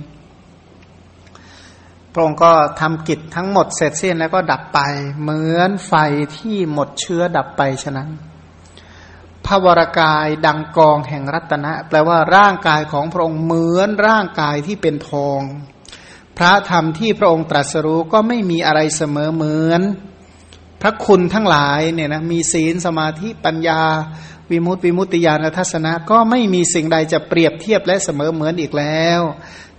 พระองค์ก็ทำกิจทั้งหมดเสร็จสิ้นแล้วก็ดับไป เหมือนไฟที่หมดเชื้อดับไปฉะนั้น พระวรากายดังกองแห่งรัตนะ แปลว่าร่างกายของพระองค์เหมือนร่างกายที่เป็นทอง พระธรรมที่พระองค์ตรัสรู้ก็ไม่มีอะไรเสมอเหมือน พระคุณทั้งหลายเนี่ยนะมีศีลสมาธิปัญญา วิมุตติวิมุตติญาณทัศนะ ก็ไม่มีสิ่งใดจะเปรียบเทียบและเสมอเหมือนอีกแล้ว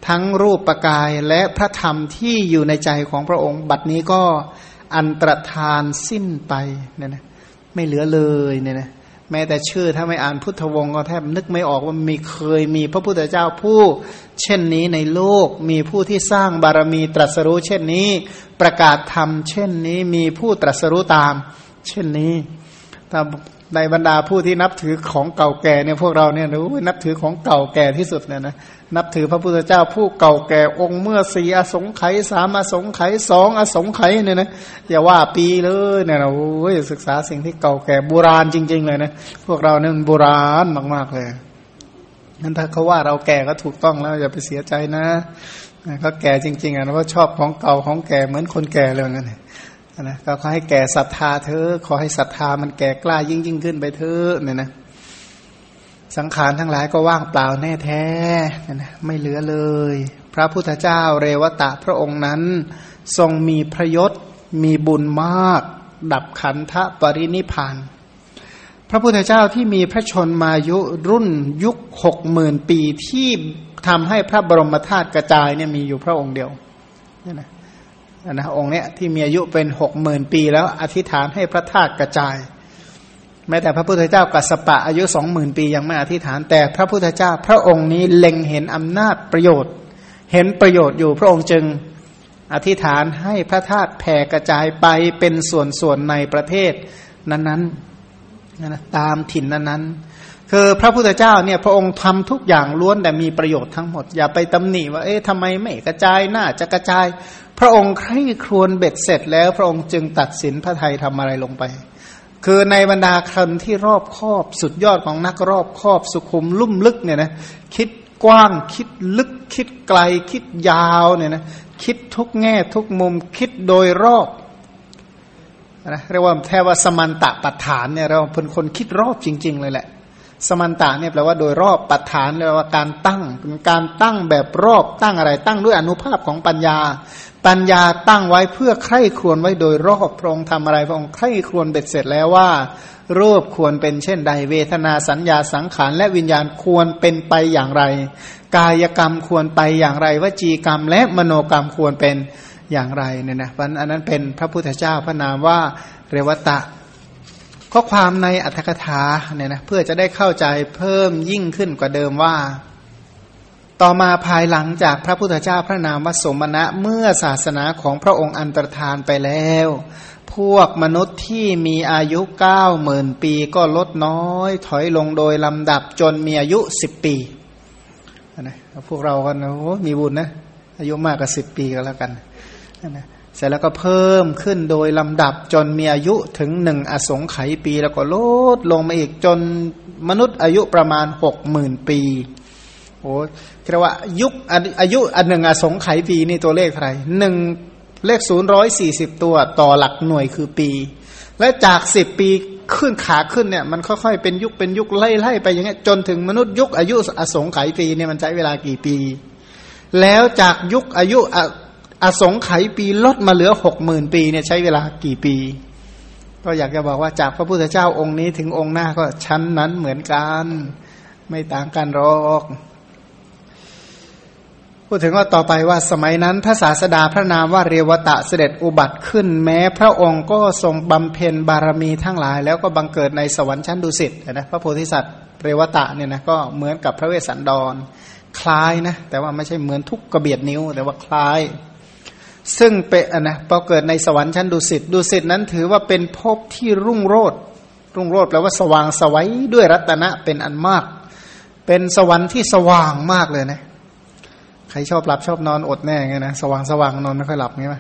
ทั้งรูปประกายและพระธรรมที่อยู่ในใจของพระองค์ บัดนี้ก็อันตรธานสิ้นไปเนี่ยนะไม่เหลือเลยเนี่ยนะ แม้แต่ชื่อถ้าไม่อ่านพุทธวงศ์ก็แทบนึกไม่ออกว่ามีเคยมีพระพุทธเจ้าผู้ เช่นนี้ในโลก มีผู้ที่สร้างบารมีตรัสรู้ เช่นนี้ ประกาศธรรมเช่นนี้มีผู้ตรัสรู้ตาม เช่นนี้ถ้าในบรรดาผู้ที่นับถือของเก่าแก่เนี่ยพวกเราเนี่ยรู้นับถือของเก่าแก่ที่สุดเนี่ยนะ นับถือพระพุทธเจ้าผู้เก่าแก่องค์เมื่อสี่อสงไขยสามอสงไขยสองอสงไขยเนี่ยนะอย่าว่าปีเลยเนี่ยนะโอ้ยศึกษาสิ่งที่เก่าแก่โบราณจริง ๆ เลยนะพวกเราเนี่ยมันโบราณมาก ๆ เลยนั้นถ้าเขาว่าเราแก่ก็ถูกต้องแล้ว อย่าไปเสียใจนะเขาแก่จริง ๆอะเพราชอบของเก่าของแก่เหมือนคนแก่เลยงั้นนะก็ขอให้แก่ศรัทธาเธอขอให้ศรัทธามันแก่กล้ายิ่งยิ่งขึ้นไปเธอเนี่ยนะ สังขารทั้งหลายก็ว่างเปล่าแน่แท้นะไม่เหลือเลย พระพุทธเจ้าเรวตะพระองค์นั้น ทรงมีพระยศมีบุญมาก ดับขันธปรินิพานพระพุทธเจ้าที่มีพระชนมายุรุ่นยุคหกหมื่นปีที่ทำให้พระบรมธาตุกระจายเนี่ยมีอยู่พระองค์เดียวนี่นะนะองค์เนี้ยที่มีอายุเป็นหกหมื่นปีแล้วอธิษฐานให้พระธาตุกระจาย แม้แต่พระพุทธเจ้ากัสปะอายุสองหมื่นปียังไม่อธิษฐาน แต่พระพุทธเจ้าพระองค์นี้เล็งเห็นอำนาจประโยชน์ เห็นประโยชน์อยู่พระองค์จึงอธิษฐานให้พระธาตุแผ่กระจายไปเป็นส่วนส่วนในประเทศนั้นๆนะตามถิ่นนั้นๆ คือพระพุทธเจ้าเนี่ยพระองค์ทำทุกอย่างล้วนแต่มีประโยชน์ทั้งหมด อย่าไปตำหนิว่าเอ๊ะทำไมไม่กระจายน่าจะกระจาย พระองค์ใคร่ครวญเบ็ดเสร็จแล้ว พระองค์จึงตัดสินพระไทยทำอะไรลงไป คือในบรรดาคนที่รอบครอบสุดยอดของนักรอบครอบสุขุมลุ่มลึกเนี่ยนะคิดกว้างคิดลึกคิดไกล คิดยาวเนี่ยนะคิดทุกแง่ทุกมุมคิดโดยรอบนะเรียกว่าแทว่าสมันตะปัฏฐานเนี่ยเราเป็นคนคิดรอบจริง ๆ เลยแหละ สมันตะเนี่ยแปลว่าโดยรอบปัฏฐานเรียกว่าการตั้งเป็นการตั้งแบบรอบตั้งอะไร ตั้งด้วยอนุภาพของปัญญา ปัญญาตั้งไว้เพื่อใคร่ครวญไว้โดยรอบพระองค์ทำอะไรพระองค์ใคร่ครวญเบ็ดเสร็จแล้วว่า รูปควรเป็นเช่นใด เวทนาสัญญาสังขารและวิญญาณควรเป็นไปอย่างไร กายกรรมควรไปอย่างไรวจีกรรม และมโนกรรมควรเป็นอย่างไรเนี่ยนะวันอันนั้นเป็นพระพุทธเจ้าพระนามว่าเรวตะ ข้อความในอัตถกถาเนี่ยนะเพื่อจะได้เข้าใจเพิ่มยิ่งขึ้นกว่าเดิมว่า ต่อมาภายหลังจากพระพุทธเจ้าพระนามวสมณะเมื่อศาสนาของพระองค์อันตรธานไปแล้ว พวกมนุษย์ที่มีอายุเก้าหมื่นปีก็ลดน้อยถอยลงโดยลำดับจนมีอายุสิบปีนะพวกเรากันโอ้มีบุญนะ อายุมากกว่าสิบปีก็แล้วกันนะ เสร็จแล้วก็เพิ่มขึ้นโดยลำดับจนมีอายุถึงหนึ่งอสงไขยปีแล้วก็ลดลงมาอีกจนมนุษย์อายุประมาณหกหมื่นปีโอ้เรียกว่ายุคอายุอันหนึ่งอสงไขยปีนี่ตัวเลขอะไรหนึ่งเลขศูนย์ร้อยสี่สิบตัวต่อหลักหน่วยคือปี และจากสิบปีขึ้นขาขึ้นเนี่ยมันค่อยๆเป็นยุคเป็นยุคไล่ๆไปอย่างเงี้ยจนถึงมนุษย์ยุคอายุอสงไขยปีเนี่ยมันใช้เวลากี่ปี แล้วจากยุคอายุ อสงไขยปีลดมาเหลือหกหมื่นปีเนี่ยใช้เวลากี่ปี ก็อยากจะบอกว่าจากพระพุทธเจ้าองค์นี้ถึงองค์หน้าก็ชั้นนั้นเหมือนกัน ไม่ต่างกันหรอกพูดถึงว่าต่อไปว่าสมัยนั้นพระศาสดาพระนามว่าเรวตะเสด็จอุบัติขึ้น แม้พระองค์ก็ทรงบำเพ็ญบารมีทั้งหลาย แล้วก็บังเกิดในสวรรค์ชั้นดุสิตนะพระโพธิสัตว์เรวตะเนี่ยนะก็เหมือนกับพระเวสสันดร คล้ายนะแต่ว่าไม่ใช่เหมือนทุกกระเบียดนิ้วแต่ว่าคล้าย ซึ่งเป็นนะพอเกิดในสวรรค์ชั้นดุสิตดุสิตนั้นถือว่าเป็นภพที่รุ่งโรจน์รุ่งโรจน์แปลว่าสว่างสวัยด้วยรัตนะเป็นอันมาก เป็นสวรรค์ที่สว่างมากเลยนะใครชอบหลับชอบนอนอดแน่ไงนะสว่างสว่างนอนไม่ค่อยหลับไงไหม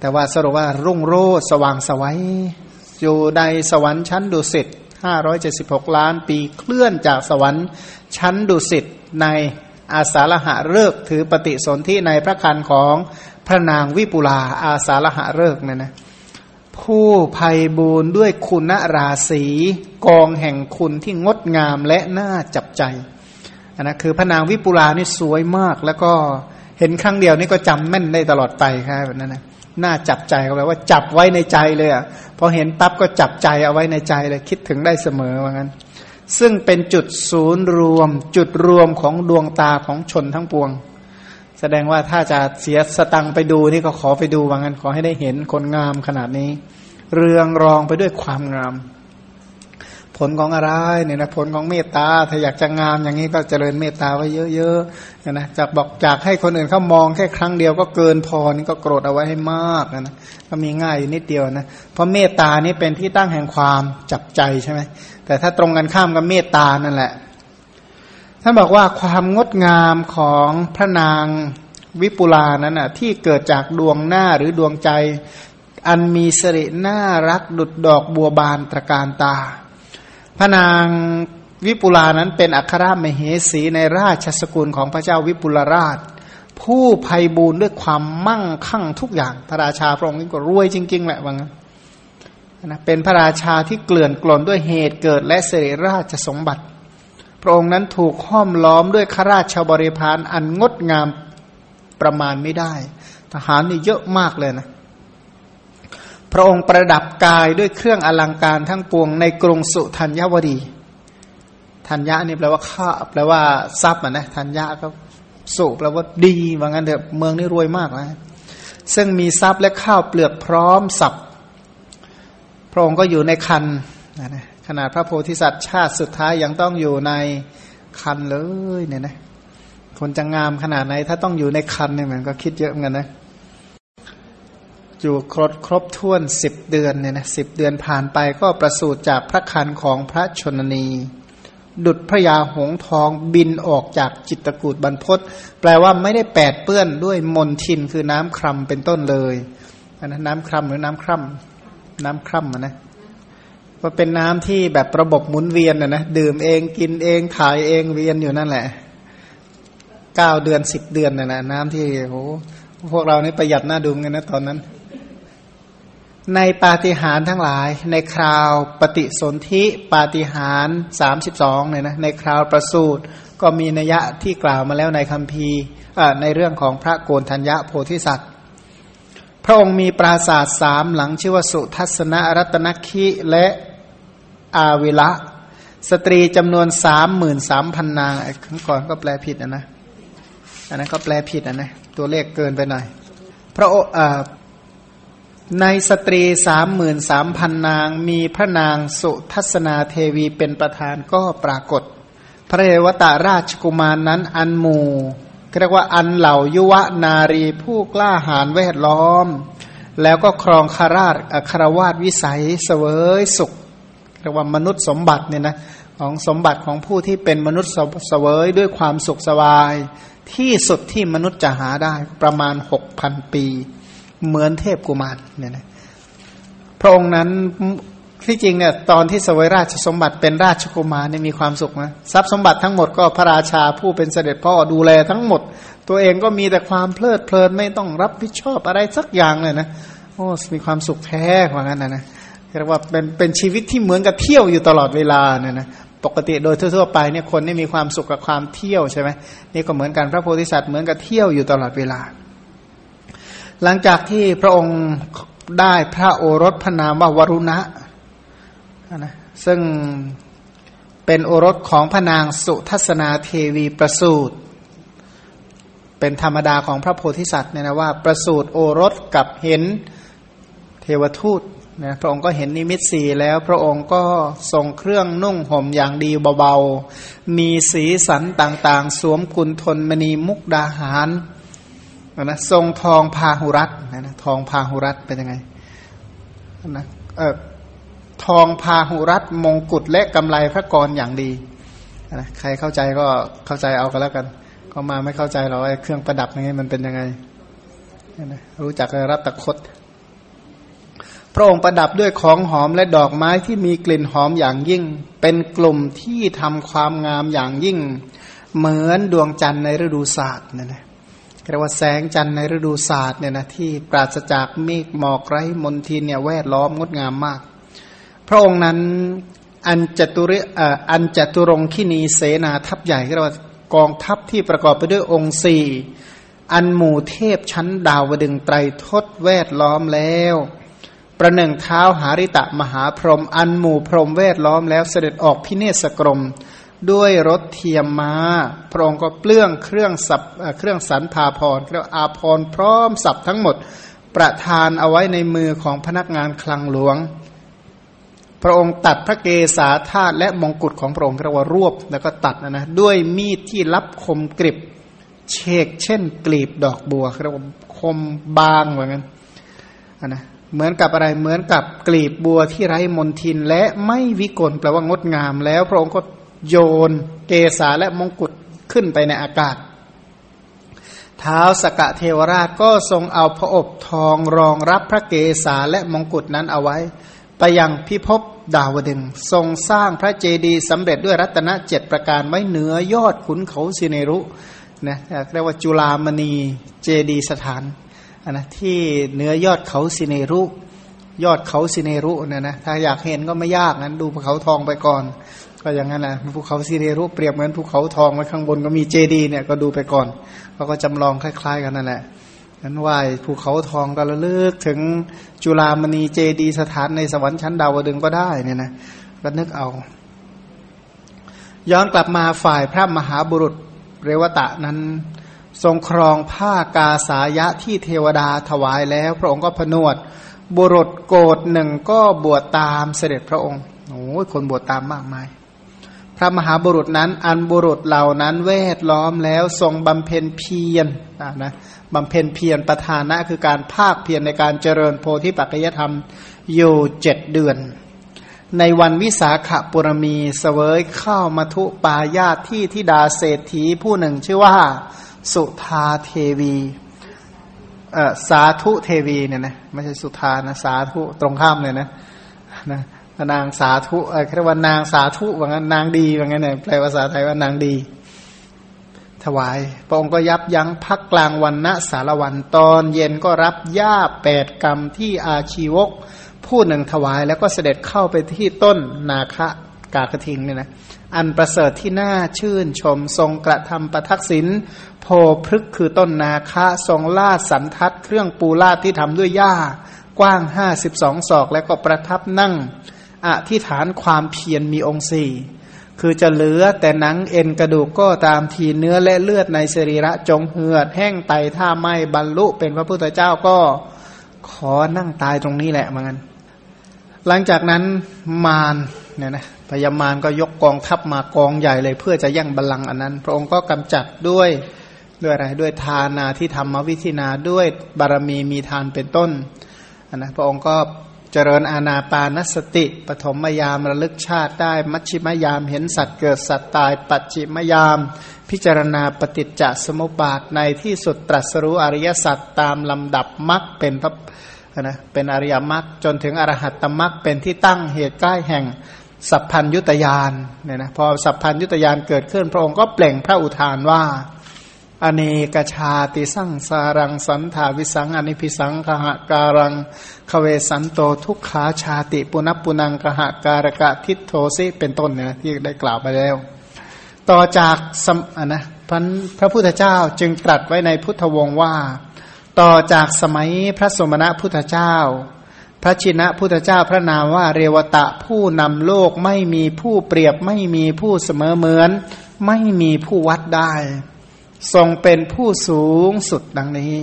แต่ว่าสรุปว่ารุ่งโรจน์สว่างสวัยอยู่ในสวรรค์ชั้นดุสิตห้าร้อยเจ็ดสิบหกล้านปีเคลื่อนจากสวรรค์ชั้นดุสิตในอาสาฬหะเลิกถือปฏิสนธิในพระคันของ พระนางวิปุลาอาสาฬหะเลิกเนี่ยนะผู้ภัยบูนด้วยคุณราศีกองแห่งคุณที่งดงามและน่าจับใจอันนะคือพระนางวิปุลานี่สวยมาก แล้วก็เห็นครั้งเดียวนี่ก็จำแม่นได้ตลอดไปครับแบบนั้นนะน่าจับใจก็แปลว่าจับไว้ในใจเลยอะพอเห็นปั๊บก็จับใจเอาไว้ในใจเลยคิดถึงได้เสมอว่างั้น ซึ่งเป็นจุดศูนย์รวม จุดรวมของดวงตาของชนทั้งปวง แสดงว่าถ้าจะเสียสตังไปดูนี่ก็ขอไปดูว่างั้นขอให้ได้เห็นคนงามขนาดนี้ เรืองรองไปด้วยความงาม ผลของอะไรเนี่ยนะผลของเมตตาถ้าอยากจะงามอย่างนี้ก็เจริญเมตตาไว้เยอะๆนะจากบอกจากให้คนอื่นเขามองแค่ครั้งเดียวก็เกินพอนี่ก็โกรธเอาไว้ให้มากนะก็มีง่ายอยู่นิดเดียวนะเพราะเมตตานี่เป็นที่ตั้งแห่งความจับใจใช่ไหมแต่ถ้าตรงกันข้ามกับเมตตานั่นแหละ ท่านบอกว่าความงดงามของพระนางวิปุลานั้นอะที่เกิดจากดวงหน้าหรือดวงใจ อันมีสิริน่ารักดุดดอกบัวบานตระการตา พระนางวิปุลานั้นเป็นอัครมเหสีในราชสกุลของพระเจ้าวิปุลราช ผู้ภัยบูรด้วยความมั่งคั่งทุกอย่างพระราชาพระองค์นี้ก็รวยจริง ๆ แหละว่างั้นนะเป็นพระราชาที่เกลื่อนกล่นด้วยเหตุเกิดและเสริราชสมบัติ พระองค์นั้นถูกห้อมล้อมด้วยข้าราชบริพารอันงดงามประมาณไม่ได้ ทหารนี่เยอะมากเลยนะ พระองค์ประดับกายด้วยเครื่องอลังการทั้งปวงในกรุงสุธัญญวดีธัญญานี่แปลว่าข้าแปลว่าทรัพย์อะนะธัญญาก็สุแปลว่าดีว่างั้นเถอะเมืองนี้รวยมากนะซึ่งมีทรัพย์และข้าวเปลือกพร้อมสับพระองค์ก็อยู่ในคันนะ ขนาดพระโพธิสัตว์ชาติสุดท้ายยังต้องอยู่ในคันเลยเนี่ยนะคนจะงามขนาดไหน ถ้าต้องอยู่ในคันเนี่ยมันก็คิดเยอะเหมือนกันนะอยู่ครบครบถ้วนสิบเดือนเนี่ยนะสิบเดือนผ่านไปก็ประสูติจากพระคันของพระชนนี ดุดพระยาหงทองบินออกจากจิตกูดบรรพศแปลว่าไม่ได้แปดเปื้อนด้วยมนทินคือน้ำครัมเป็นต้นเลยอันะน้ำครัมหรือน้ำคร่ำน้ำคร่ำนะ ก็เป็นน้ำที่แบบระบบหมุนเวียนนะนะดื่มเองกินเองถ่ายเองเวียนอยู่นั่นแหละเก้าเดือนสิบเดือนนะนะน้ำที่โหพวกเรานี่ประหยัดหน้าดูเงินนะตอนนั้น ในปาฏิหาริย์ทั้งหลาย ในคราวปฏิสนธิปาฏิหาริย์สามสิบสองเนี่ยนะในคราวประสูตรก็มีนัยะที่กล่าวมาแล้วในคัมภีร์ในเรื่องของพระโกนธัญญะโพธิสัตว์พระองค์มีปราสาทสามหลังชื่อว่าสุทัศนรัตนคิและ อาวิละ สตรีจำนวนสามหมื่นสามพันนางครั้งก่อนก็แปลผิดนะนะอันนั้นก็แปลผิดนะนะตัวเลขเกินไปหน่อย พระในสตรีสามหมื่นสามพันนางมีพระนางสุทัศนาเทวีเป็นประธานก็ปรากฏ พระเทวตาราชกุมารนนั้นอันหมูเรียกว่าอันเหล่ายุวนารีผู้กล้าหาญแวดล้อม แล้วก็ครองคาราชอัครวาดวิสัยเสวยสุข รียกว่ามนุษย์สมบัติเนี่ยนะของสมบัติของผู้ที่เป็นมนุษย์เสวยด้วยความสุขสบาย ที่สุดที่มนุษย์จะหาได้ประมาณหกพันปี เหมือนเทพกุมารเนี่ยนะพระองค์นั้นที่จริงเนี่ยตอนที่สวยราชสมบัติเป็นราชกุมารเนี่ยมีความสุขนะทรัพย์สมบัติทั้งหมดก็พระราชาผู้เป็นเสด็จพ่อดูแลทั้งหมด ตัวเองก็มีแต่ความเพลิดเพลินไม่ต้องรับผิดชอบอะไรสักอย่างเลยนะโอ้มีความสุขแท้กว่านั้นนะนะ เรียกว่าเป็นเป็นชีวิตที่เหมือนกับเที่ยวอยู่ตลอดเวลาเนี่ยนะปกติโดยทั่วๆไปเนี่ยคนนี่มีความสุขกับความเที่ยวใช่ไหมนี่ก็เหมือนกันพระโพธิสัตว์เหมือนกับเที่ยวอยู่ตลอดเวลา หลังจากที่พระองค์ได้พระโอรสพระนามว่าวรุณะนะซึ่งเป็นโอรสของพระนางสุทัศนาเทวีประสูตรเป็นธรรมดาของพระโพธิสัตว์เนี่ยนะว่าประสูตรโอรสกับเห็นเทวทูต นะพระองค์ก็เห็นนิมิตสีแล้วพระองค์ก็ทรงเครื่องนุ่งห่มอย่างดีเบาๆ มีสีสันต่างๆ สวมกุลทนมณีมุกดาหารนะทรงทองพาหุรัตนะทองพาหุรัตเป็นยังไงนะเออทองพาหุรัตมงกุฎและกำไรพระกรอย่างดีนะใครเข้าใจก็เข้าใจเอากันแล้วกัน ก็มาไม่เข้าใจหรอกไอ้เครื่องประดับอย่างนี้มันเป็นยังไงนะรู้จักรัตคด พระองค์ประดับด้วยของหอมและดอกไม้ที่มีกลิ่นหอมอย่างยิ่ง เป็นกลุ่มที่ทำความงามอย่างยิ่ง เหมือนดวงจันทร์ในฤดูศาสตร์นะนะเรียกว่าแสงจันทร์ในฤดูศาสตร์เนี่ยนะที่ปราศจากเมฆหมอกไร้มนทินเนี่ยแวดล้อมงดงามมาก พระองค์นั้นอันจตุริอันจตุรงคินีเสนาทัพใหญ่เรียกว่ากองทัพที่ประกอบไปด้วยองค์สี่อันหมู่เทพชั้นดาวดึงไตรทศแวดล้อมแล้ว ประหนึ่งเท้าหาริตะมหาพรหมอันหมู่พรหมเวทล้อมแล้วเสด็จออกพิเนศกรม ด้วยรถเทียมมาพระองค์ก็เปลื้องเครื่องสับเครื่องสันพาพรเรียกอาพรพร้อมสับทั้งหมด ประทานเอาไว้ในมือของพนักงานคลังหลวง พระองค์ตัดพระเกศาธาตุและมงกุฎของพระองค์เรียกว่ารวบแล้วก็ตัดนะนะด้วยมีดที่รับคมกริบเชกเช่นกลีบดอกบัวเรียกว่าคมบางเหมือนกันนะ เหมือนกับอะไรเหมือนกับกลีบบัวที่ไร้มนทินและไม่วิกลแปลว่างดงาม แล้วพระองค์ก็โยนเกษาและมงกุฎขึ้นไปในอากาศ เท้าสกะเทวราชก็ทรงเอาพระอบทองรองรับพระเกศาและมงกุฎนั้นเอาไว้ ไปยังพิภพดาวดึงทรงสร้างพระเจดีย์สำเร็จด้วยรัตนเจ็ดประการไว้เหนือยอดขุนเขาสิเนรุนะเรียกว่าจุลามณีเจดีสถาน นะที่เหนือยอดเขาสิเนรุ ยอดเขาสิเนรุเนี่ยนะถ้าอยากเห็นก็ไม่ยากนั้นดูภูเขาทองไปก่อน ก็อย่างนั้นแหละภูเขาสิเนรุเปรียบเหมือนภูเขาทองไว้ข้างบนก็มีเจดีเนี่ยก็ดูไปก่อนเขาก็จำลองคล้าย ๆ กันนั่นแหละนั้นไหวภูเขาทองก็ระลึกถึงจุฬามณีเจดีสถานในสวรรค์ชั้นดาวดึงก็ได้เนี่ยนะก็นึกเอา ย้อนกลับมาฝ่ายพระมหาบุรุษเรวตะนั้น ทรงครองผ้ากาสายะที่เทวดาถวายแล้ว พระองค์ก็ผนวด บุรุษโกดหนึ่งก็บวชตามเสด็จพระองค์โอ้คนบวชตามมากมาย พระมหาบุรุษนั้น อันบุรุษเหล่านั้นเวทล้อมแล้วทรงบำเพ็ญเพียรนะบำเพ็ญเพียรประธานะคือการภาคเพียรในการเจริญโพธิปัจจยธรรมอยู่เจ็ดเดือน ในวันวิสาขบุรมีเสวยข้าวมาทุปายาตที่ทิดาเศรษฐีผู้หนึ่งชื่อว่า สุธาเทวีเออสาธุเทวีเนี่ยนะไม่ใช่สุธานะสาธุตรงข้ามเลยนะนะนางสาธุเออเรียกว่านางสาธุว่างั้นนางดีว่างั้นเนี่ยแปลภาษาไทยว่านางดี ถวาย พระองค์ก็ยับยั้งพักกลางวันณสารวันตอนเย็นก็รับหญ้าแปดกรรมที่อาชีวก ผู้หนึ่งถวายแล้วก็เสด็จเข้าไปที่ต้นนาคะ กากระทิงเนี่ยนะอันประเสริฐที่น่าชื่นชมทรงกระทำประทักษิณโพพฤกคือต้นนาคะทรงลาดสันทัดเครื่องปูลาดที่ทำด้วยหญ้ากว้างห้าสิบสองศอกแล้วก็ประทับนั่งอธิฐานความเพียรมีองค์สี่คือจะเหลือแต่หนังเอ็นกระดูกก็ตามทีเนื้อและเลือดในสรีระจงเหือด แห้งไตถ้าไม่บรรลุเป็นพระพุทธเจ้าก็ขอนั่งตายตรงนี้แหละเหมือนกันหลังจากนั้นมารเนี่ยนะ พญามารก็ยกกองทัพมากองใหญ่เลย เพื่อจะแย่งบัลลังก์อันนั้น พระองค์ก็กำจัดด้วยด้วยอะไรด้วยทานาที่ทำมาวิธินาด้วยบารมีมีทานเป็นต้นนนะพระองค์ก็เจริญอาณาปานสติ ปฐมยามระลึกชาติได้ มัชชิมยามเห็นสัตว์เกิดสัตว์ตาย ปัจจิมยาม พิจารณาปฏิจจสมุปบาทในที่สุดตรัสรู้อริยสัจตามลำดับมรรคเป็นพระนะเป็นอริยมรรคจนถึงอรหัตตมรรคเป็นที่ตั้งเหตุใกล้แห่ง สัพพัญยุตยานเนี่ยนะพอสัพพัญยุตยานเกิดขึ้น พระองค์ก็เปล่งพระอุทานว่า อเนกชาติสั่งสารังสันถาวิสังอนิพิสังขหการังคเวสันโตทุกขาชาติปุณปุนังกหการกะทิโทสิเป็นต้นเนี่ยที่ได้กล่าวไปแล้ว ต่อจากสมนะพระพระพุทธเจ้าจึงตรัสไว้ในพุทธวงศ์ว่า ต่อจากสมัยพระสมณะพุทธเจ้า พระชินะพุทธเจ้าพระนามว่าเรวตะผู้นำโลกไม่มีผู้เปรียบไม่มีผู้เสมอเหมือน ไม่มีผู้วัดได้ ทรงเป็นผู้สูงสุดดังนี้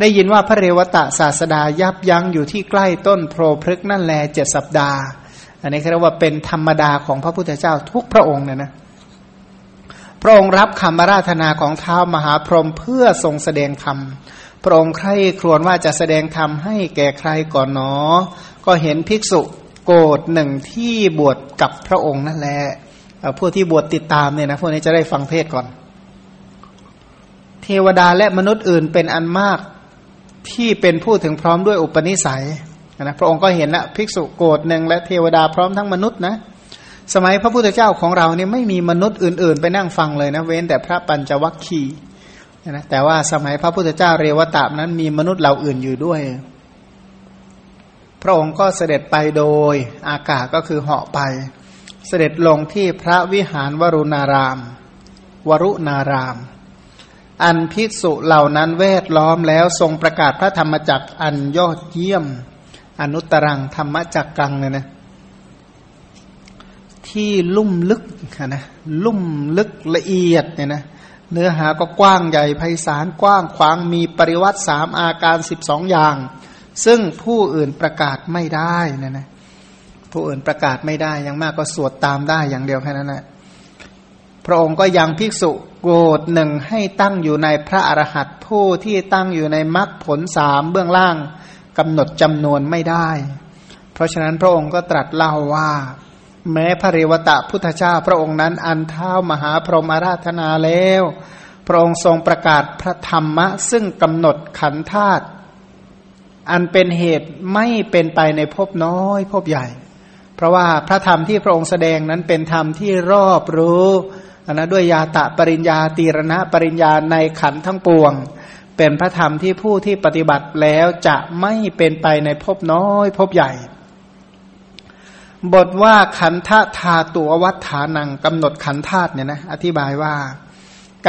ได้ยินว่าพระเรวตะศาสดายับยั้งอยู่ที่ใกล้ต้นโพรพฤกนั่นแลเจ็ดสัปดาห์ อันนี้เรียกว่าเป็นธรรมดาของพระพุทธเจ้าทุกพระองค์เนี่ยนะพระองค์รับคำราธนาของเท้ามหาพรหมเพื่อทรงแสดงคำ พระองค์ใคร่ครวญว่าจะแสดงธรรมให้แก่ใครก่อนหนอ ก็เห็นภิกษุโกรธหนึ่งที่บวชกับพระองค์นั่นแหละผู้ที่บวชติดตามเนี่ยนะพวกนี้จะได้ฟังเทศก่อน เทวดาและมนุษย์อื่นเป็นอันมากที่เป็นผู้ถึงพร้อมด้วยอุปนิสัยนะพระองค์ก็เห็นละภิกษุโกรธหนึ่งและเทวดาพร้อมทั้งมนุษย์นะ สมัยพระพุทธเจ้าของเราเนี่ยไม่มีมนุษย์อื่น ๆ ไปนั่งฟังเลยนะ เว้นแต่พระปัญจวัคคีย์ นะแต่ว่าสมัยพระพุทธเจ้าเรวตานั้นมีมนุษย์เหล่าอื่นอยู่ด้วย พระองค์ก็เสด็จไปโดยอากาศก็คือเหาะไป เสด็จลงที่พระวิหารวรุณาราม วรุณาราม อันภิกษุเหล่านั้นเวทล้อมแล้วทรงประกาศพระธรรมจักรอันยอดเยี่ยม อนุตตรังธรรมจักกังเนี่ยนะที่ลุ่มลึกนะลุ่มลึกละเอียดเนี่ยนะ เนื้อหาก็กว้างใหญ่ไพศาลกว้างขวางมีปริวัติสามอาการสิบสองอย่าง ซึ่งผู้อื่นประกาศไม่ได้นะนะผู้อื่นประกาศไม่ได้ยังมากก็สวดตามได้อย่างเดียวแค่นั้นแหละพระองค์ก็ยังภิกษุโกรธหนึ่งให้ตั้งอยู่ในพระอรหันต์ผู้ที่ตั้งอยู่ในมรรคผลสามเบื้องล่างกำหนดจำนวนไม่ได้ เพราะฉะนั้นพระองค์ก็ตรัสเล่าว่า แม้พระเรวตะพุทธเจ้าพระองค์นั้นอันเท้ามหาพรหมาราธนาแล้ว พระองค์ทรงประกาศพระธรรมะ ซึ่งกำหนดขันธาตุอันเป็นเหตุไม่เป็นไปในภพน้อยภพใหญ่ เพราะว่าพระธรรมที่พระองค์แสดงนั้นเป็นธรรมที่รอบรู้นะด้วยยาตะปริญญาตีรณะปริญญาในขันทั้งปวง เป็นพระธรรมที่ผู้ที่ปฏิบัติแล้วจะไม่เป็นไปในภพน้อยภพใหญ่ บทว่าขันธาธาตัววัฏฐานังกำหนดขันธาตุเนี่ยนะอธิบายว่า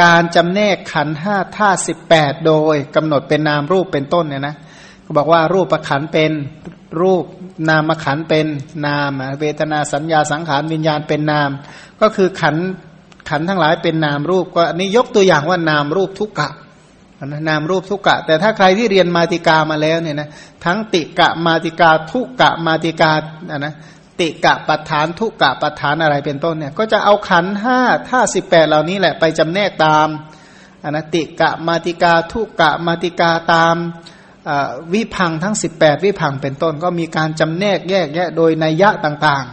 การจำแนกขันห้าธาตุสิบแปดโดยกำหนดเป็นนามรูปเป็นต้นเนี่ยนะก็บอกว่ารูปประขันเป็นรูปนามขันเป็นนามเวทนาสัญญาสังขารวิญญาณเป็นนาม ก็คือขันขันทั้งหลายเป็นนามรูป ก็อันนี้ยกตัวอย่างว่านามรูปทุกกะนามรูปทุกกะ แต่ถ้าใครที่เรียนมาติกามาแล้วเนี่ยนะทั้งติกะมาติกาทุกกะมาติกาอะนะ ติกะปัฏฐานทุกกะปัฏฐานอะไรเป็นต้นเนี่ยก็จะเอาขันห้าท่าสิบแปดเหล่านี้แหละไปจำแนกตามอนติกะมาติกาทุกกะมาติกาตามวิพังทั้ง 18 วิพังเป็นต้นก็มีการจำแนกแยกแยะโดยนัยยะต่าง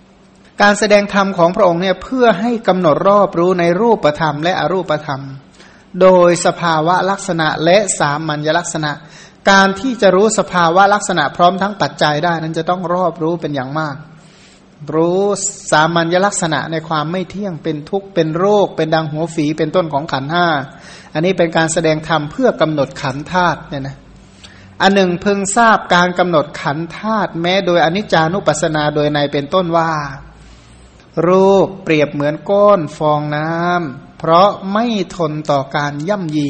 ๆ การแสดงธรรมของพระองค์เนี่ยเพื่อให้กำหนดรอบรู้ในรูปธรรมและอรูปธรรม โดยสภาวะลักษณะและสามัญลักษณะ การที่จะรู้สภาวะลักษณะพร้อมทั้งปัจจัยได้ นั้นจะต้องรอบรู้เป็นอย่างมาก รู้สามัญลักษณะในความไม่เที่ยงเป็นทุกข์เป็นโรค เป็นดังหัวฝีเป็นต้นของขันห้าอันนี้เป็นการแสดงธรรมเพื่อกำหนดขันธาตุเนี่ยนะอันหนึ่งเพิ่งทราบการกำหนดขันธาตุแม้โดยอนิจจานุปัสสนาโดยในเป็นต้นว่า รูปเปรียบเหมือนก้อนฟองน้ำเพราะไม่ทนต่อการย่ำยี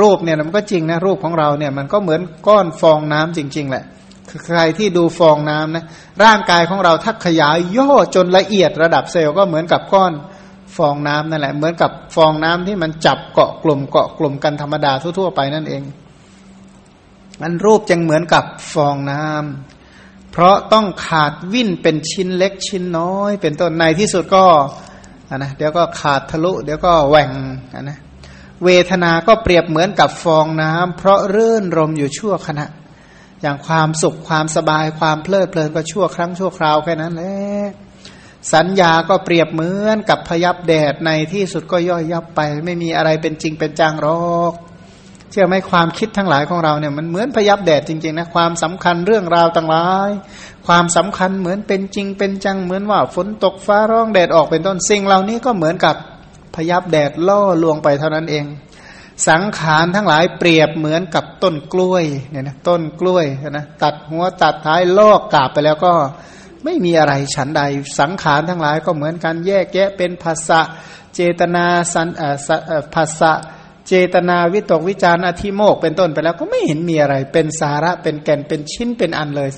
รูปเนี่ยมันก็จริงนะรูปของเราเนี่ยมันก็เหมือนก้อนฟองน้ำจริง ๆ แหละใครที่ดูฟองน้ำนะร่างกายของเราถ้าขยายย่อจนละเอียดระดับเซลล์ก็เหมือนกับก้อนฟองน้ำนั่นแหละ เหมือนกับฟองน้ำที่มันจับเกาะกลุ่มเกาะกลุ่มกันธรรมดาทั่วๆไปนั่นเองมันรูปจึงเหมือนกับฟองน้ำเพราะต้องขาดวิ่นเป็นชิ้นเล็กชิ้นน้อย เป็นต้นในที่สุดก็นะเดี๋ยวก็ขาดทะลุ เดี๋ยวก็แหว่งนะ เวทนาก็เปรียบเหมือนกับฟองน้ำเพราะเรื่นรมอยู่ชั่วขณะ อย่างความสุขความสบายความเพลิดเพลินก็ชั่วครั้งชั่วคราวแค่นั้นแหละสัญญาก็เปรียบเหมือนกับพยับแดดในที่สุดก็ย่อยยับไป ไม่มีอะไรเป็นจริงเป็นจังหรอกเชื่อไหมความคิดทั้งหลายของเราเนี่ยมันเหมือนพยับแดดจริงๆนะความสำคัญเรื่องราวต่างหลาย ความสำคัญเหมือนเป็นจริงเป็นจังเหมือนว่าฝนตกฟ้าร้องแดดออกเป็นต้นสิ่งเหล่านี้ก็เหมือนกับ พยับแดดล่อลวงไปเท่านั้นเอง สังขารทั้งหลายเปรียบเหมือนกับต้นกล้วยเนี่ยนะต้นกล้วยนะตัดหัวตัดท้ายลอกกาบไปแล้วก็ไม่มีอะไรฉันใด สังขารทั้งหลายก็เหมือนกันแยกแยะเป็นภาษะเจตนาสันภาษะเจตนาวิตกวิจารอธิโมกเป็นต้นไปแล้วก็ไม่เห็นมีอะไร เป็นสาระเป็นแก่นเป็นชิ้นเป็นอันเลย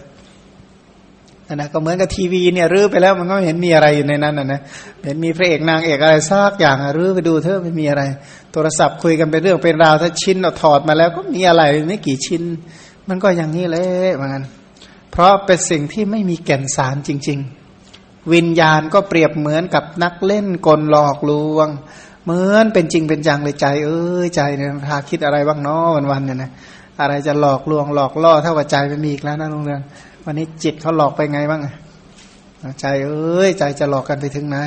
นะก็เหมือนกับทีวีเนี่ยรื้อไปแล้วมันก็เห็นมีอะไรอยู่ในนั้นนะนะเห็นมีพระเอกนางเอกอะไรซากอย่างรื้อไปดูเถอะไม่มีอะไร โทรศัพท์คุยกันเป็นเรื่องเป็นราวถ้าชิ้นเราถอดมาแล้วก็มีอะไรไม่กี่ชิ้น มันก็อย่างนี้เลยเหมือนกันเพราะเป็นสิ่งที่ไม่มีแก่นสารจริง ๆ วิญญาณก็เปรียบเหมือนกับนักเล่นกลหลอกลวง เหมือนเป็นจริงเป็นจังเลยใจ เอ้ยใจเนี่ยพาคิดอะไรบ้างเนาะวันวันเนี่ยนะอะไรจะหลอกลวงหลอกล่อเท่ากับใจไม่มีอีกแล้วนะลุงเรือง วันนี้จิตเขาหลอกไปไงบ้างใจเอ้ยใจจะหลอกกันไปถึงไหน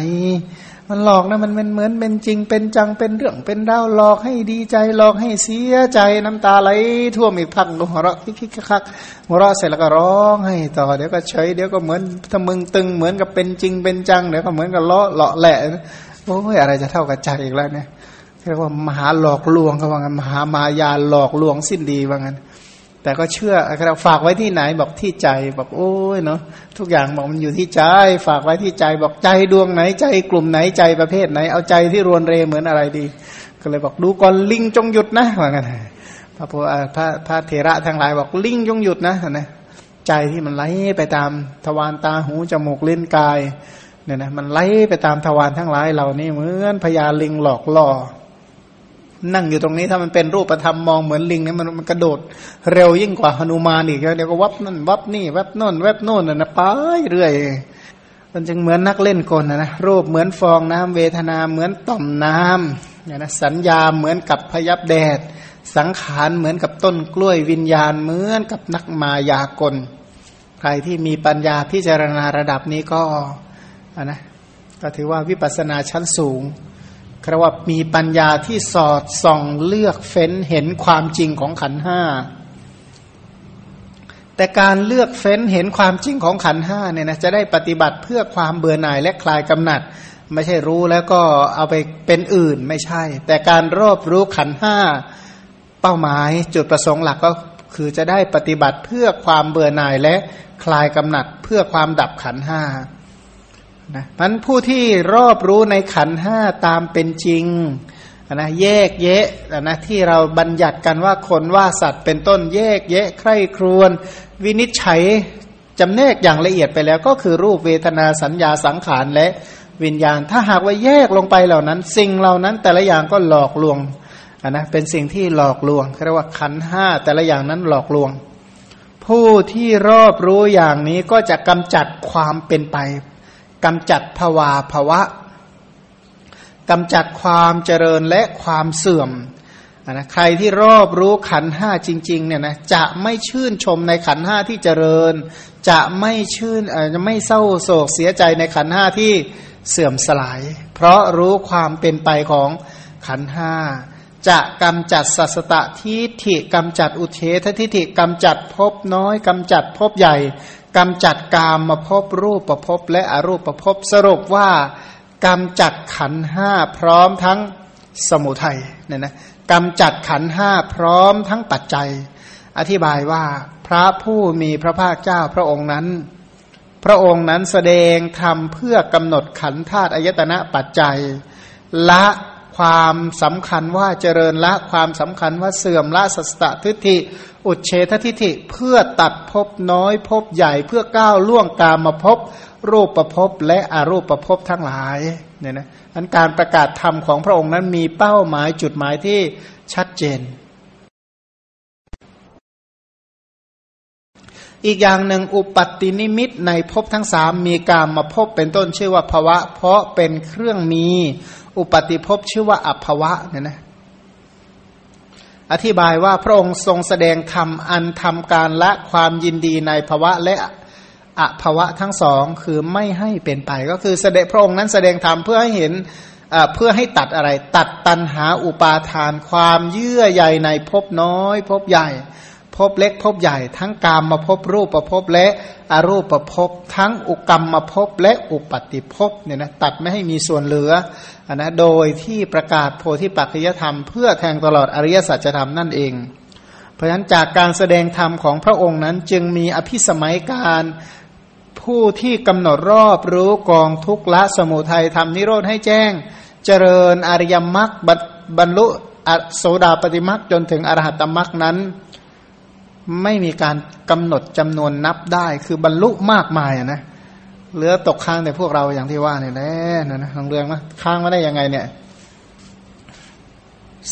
มันหลอกนะมันเป็นเหมือนเป็นจริงเป็นจังเป็นเรื่องเป็นดาวหลอกให้ดีใจหลอกให้เสียใจน้ำตาไหลท่วมอีกพักหัวเราะคิกคักหัวเราะเสร็จแล้วก็ร้องให้ต่อเดี๋ยวก็เฉยเดี๋ยวก็เหมือนถ้ามึงตึงเหมือนกับเป็นจริงเป็นจังเดี๋ยวก็เหมือนกับเลาะเลาะแหละโอ้ยอะไรจะเท่ากับใจอีกแล้วเนี่ยเรียกว่ามหาหลอกลวงเขาว่างั้นมหามายาหลอกลวงสิ้นดีว่างั้น แต่ก็เชื่อเราฝากไว้ที่ไหนบอกที่ใจบอกโอ้ยเนาะทุกอย่างบอกมันอยู่ที่ใจ ฝากไว้ที่ใจบอกใจดวงไหนใจกลุ่มไหนใจประเภทไหน เอาใจที่รวนเรเหมือนอะไรดี ก็เลยบอกดูก่อนลิงจงหยุดนะว่างั้นพระพระพระเถระทั้งหลายบอกลิงจงหยุดนะนะใจที่มันไหลไปตามทวารตาหูจมูกลิ้นกายเนี่ยนะมันไหลไปตามทวารทั้งหลายเหล่านี้เหมือนพญาลิงหลอกล่อ นั่งอยู่ตรงนี้ถ้ามันเป็นรูปธรรมมองเหมือนลิงเนี่ยมันมันกระโดดเร็วยิ่งกว่าหนุมานอีกเดี๋ยวก็วับนั่นวับนี่วับโน่นวับโน่นนะไปเรื่อยมันจึงเหมือนนักเล่นกลนะนะรูปเหมือนฟองน้ำเวทนาเหมือนต่อมน้ำเนี่ยนะสัญญาเหมือนกับพยับแดด สังขารเหมือนกับต้นกล้วยวิญญาณเหมือนกับนักมายากล ใครที่มีปัญญาพิจารณาระดับนี้ก็นะก็ถือว่าวิปัสสนาชั้นสูง ครว่ามีปัญญาที่สอดส่องเลือกเฟ้นเห็นความจริงของขันห้า แต่การเลือกเฟ้นเห็นความจริงของขันห้าเนี่ยนะจะได้ปฏิบัติเพื่อความเบื่อหน่ายและคลายกำหนัด ไม่ใช่รู้แล้วก็เอาไปเป็นอื่นไม่ใช่ แต่การรอบรู้ขันห้าเป้าหมายจุดประสงค์หลักก็คือจะได้ปฏิบัติเพื่อความเบื่อหน่ายและคลายกำหนัด เพื่อความดับขันห้า นะมันผู้ที่รอบรู้ในขันห้าตามเป็นจริงนะแยกแยะนะที่เราบัญญัติกันว่าคนว่าสัตว์เป็นต้นแยกแยะ ใคร่ครวน วินิจฉัยจำแนกอย่างละเอียดไปแล้ว ก็คือรูปเวทนาสัญญาสังขารและวิญญาณ ถ้าหากว่าแยกลงไปเหล่านั้น สิ่งเหล่านั้นแต่ละอย่างก็หลอกลวงนะเป็นสิ่งที่หลอกลวงเรียกว่าขันห้าแต่ละอย่างนั้นหลอกลวง ผู้ที่รอบรู้อย่างนี้ก็จะกำจัดความเป็นไป กำจัดภวาภวะกำจัดความเจริญและความเสื่อมนะใครที่รอบรู้ขันห้าจริงๆเนี่ยนะจะไม่ชื่นชมในขันห้าที่เจริญ จะไม่ชื่นจะไม่เศร้าโศกเสียใจในขันห้าที่เสื่อมสลาย เพราะรู้ความเป็นไปของขันห้าจะกำจัดสัสตะทิฏฐิกำจัดอุเทททิฏฐิกำจัดภพน้อยกำจัดภพใหญ่ กำจัดกามมาพบรูปประพบและอรูปประพบสรุปว่ากำจัดขันห้าพร้อมทั้งสมุทัยเนี่ยนะกำจัดขันห้าพร้อมทั้งปัจจัย อธิบายว่าพระผู้มีพระภาคเจ้าพระองค์นั้น พระองค์นั้นแสดงธรรมเพื่อกำหนดขันธาตุอายตนะปัจจัย ละ ความสำคัญว่าเจริญละความสำคัญว่าเสื่อมละสัสตทิฏฐิ อุเฉททิฏฐิเพื่อตัดภพน้อยภพใหญ่เพื่อก้าวล่วงกามาภพรูปประพบและอรูปประพบทั้งหลายเนี่ยนะอันการประกาศธรรมของพระองค์นั้นมีเป้าหมายจุดหมายที่ชัดเจน อีกอย่างหนึ่งอุปัตินิมิตในภพทั้งสามมีการมาพบเป็นต้นชื่อว่าภวะ เพราะเป็นเครื่องมี อุปติภพชื่อว่าอัภวะเนี่ยนะอธิบายว่าพระองค์ทรงแสดงธรรมอันทำการละความยินดีในภวะและอภวะทั้งสองคือไม่ให้เป็นไป ก็คือแสดงพระองค์นั้นแสดงธรรมเพื่อให้เห็นเพื่อให้ตัดอะไร ตัดตันหาอุปาทาน ความเยื่อใยในภพน้อยภพใหญ่ ภพเล็กภพใหญ่ ทั้งกามมาภพรูปประภพและอรูปประภพทั้งอุกรรมมาภพและอุปติภพเนี่ยนะตัดไม่ให้มีส่วนเหลืออนนะโดยที่ประกาศโพธิปัจจยธรรม เพื่อแทงตลอดอริยสัจธรรมนั่นเอง เพราะฉะนั้นจากการแสดงธรรมของพระองค์นั้นจึงมีอภิสมัยการผู้ที่กำหนดรอบรู้กองทุกละสมุทัยทำนิโรธให้แจ้ง เจริญอริยมรรคบรรลุโสดาปฏิมรรคจนถึงอรหัตมรรคนั้น ไม่มีการกำหนดจำนวนนับได้ คือบรรลุมากมายนะเหลือตกค้างแต่พวกเราอย่างที่ว่าเนี่ยแหละนะนะทางเรื่องนะค้างมาได้ยังไงเนี่ย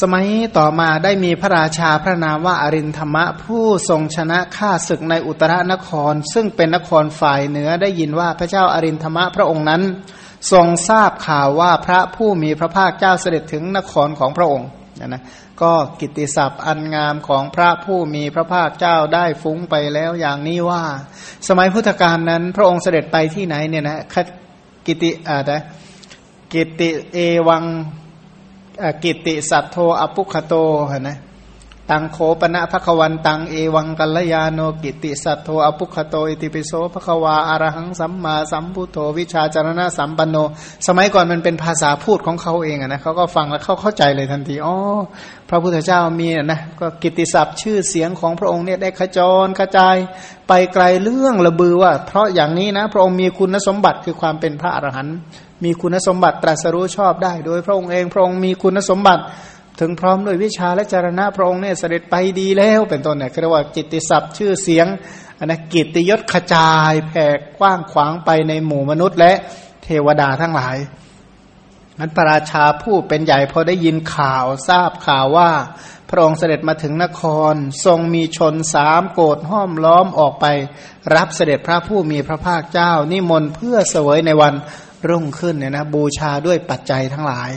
สมัยต่อมาได้มีพระราชาพระนามว่าอรินธรรมะ ผู้ทรงชนะข้าศึกในอุตรนคร ซึ่งเป็นนครฝ่ายเหนือได้ยินว่าพระเจ้าอรินธรรมะพระองค์นั้น ทรงทราบข่าวว่าพระผู้มีพระภาคเจ้าเสด็จถึงนครของพระองค์นะนะ ก็กิตติศัพท์อันงามของพระผู้มีพระภาคเจ้าได้ฟุ้งไปแล้วอย่างนี้ว่า สมัยพุทธกาลนั้น พระองค์เสด็จไปที่ไหนเนี่ยนะกิตติอะนะกิตติเอวังกิตติสัทโทอัพภุคคะโตนะ ตังโข ปะนะ ภะคะวันตังเอวังกัล๎ยาโณ กิตติสัทโทอัพภุคคะโตอิติปิโส ภะคะวาอะระหังสัมมาสัมพุทโธวิชชาจะระณะสัมปันโน สมัยก่อนมันเป็นภาษาพูดของเขาเองนะเขาก็ฟังแล้วเขาเข้าใจเลยทันทีอ๋อพระพุทธเจ้ามีนะก็กิติศัพท์ชื่อเสียงของพระองค์เนี่ยได้ขจรกระจายไปไกลเรื่องระบือว่า เพราะอย่างนี้นะ พระองค์มีคุณสมบัติคือความเป็นพระอรหันต์มีคุณสมบัติตรัสรู้ชอบได้ โดยพระองค์เองพระองค์มีคุณสมบัติ ถึงพร้อมด้วยวิชาและจารณะพระองค์เนี่ยเสด็จไปดีแล้วเป็นต้นเนี่ยเรียกว่ากิตติศัพท์ชื่อเสียงอันนะกิตติยศขจายแผ่กว้างขวางไปในหมู่มนุษย์ และเทวดาทั้งหลายนั้นพระราชาผู้เป็นใหญ่พอได้ยินข่าวทราบข่าวว่า พระองค์เสด็จมาถึงนคร ทรงมีชนสามโกดห้อมล้อมออกไป รับเสด็จพระผู้มีพระภาคเจ้า นิมนต์เพื่อเสวยในวันรุ่งขึ้นเนี่ยนะบูชาด้วยปัจจัยทั้งหลาย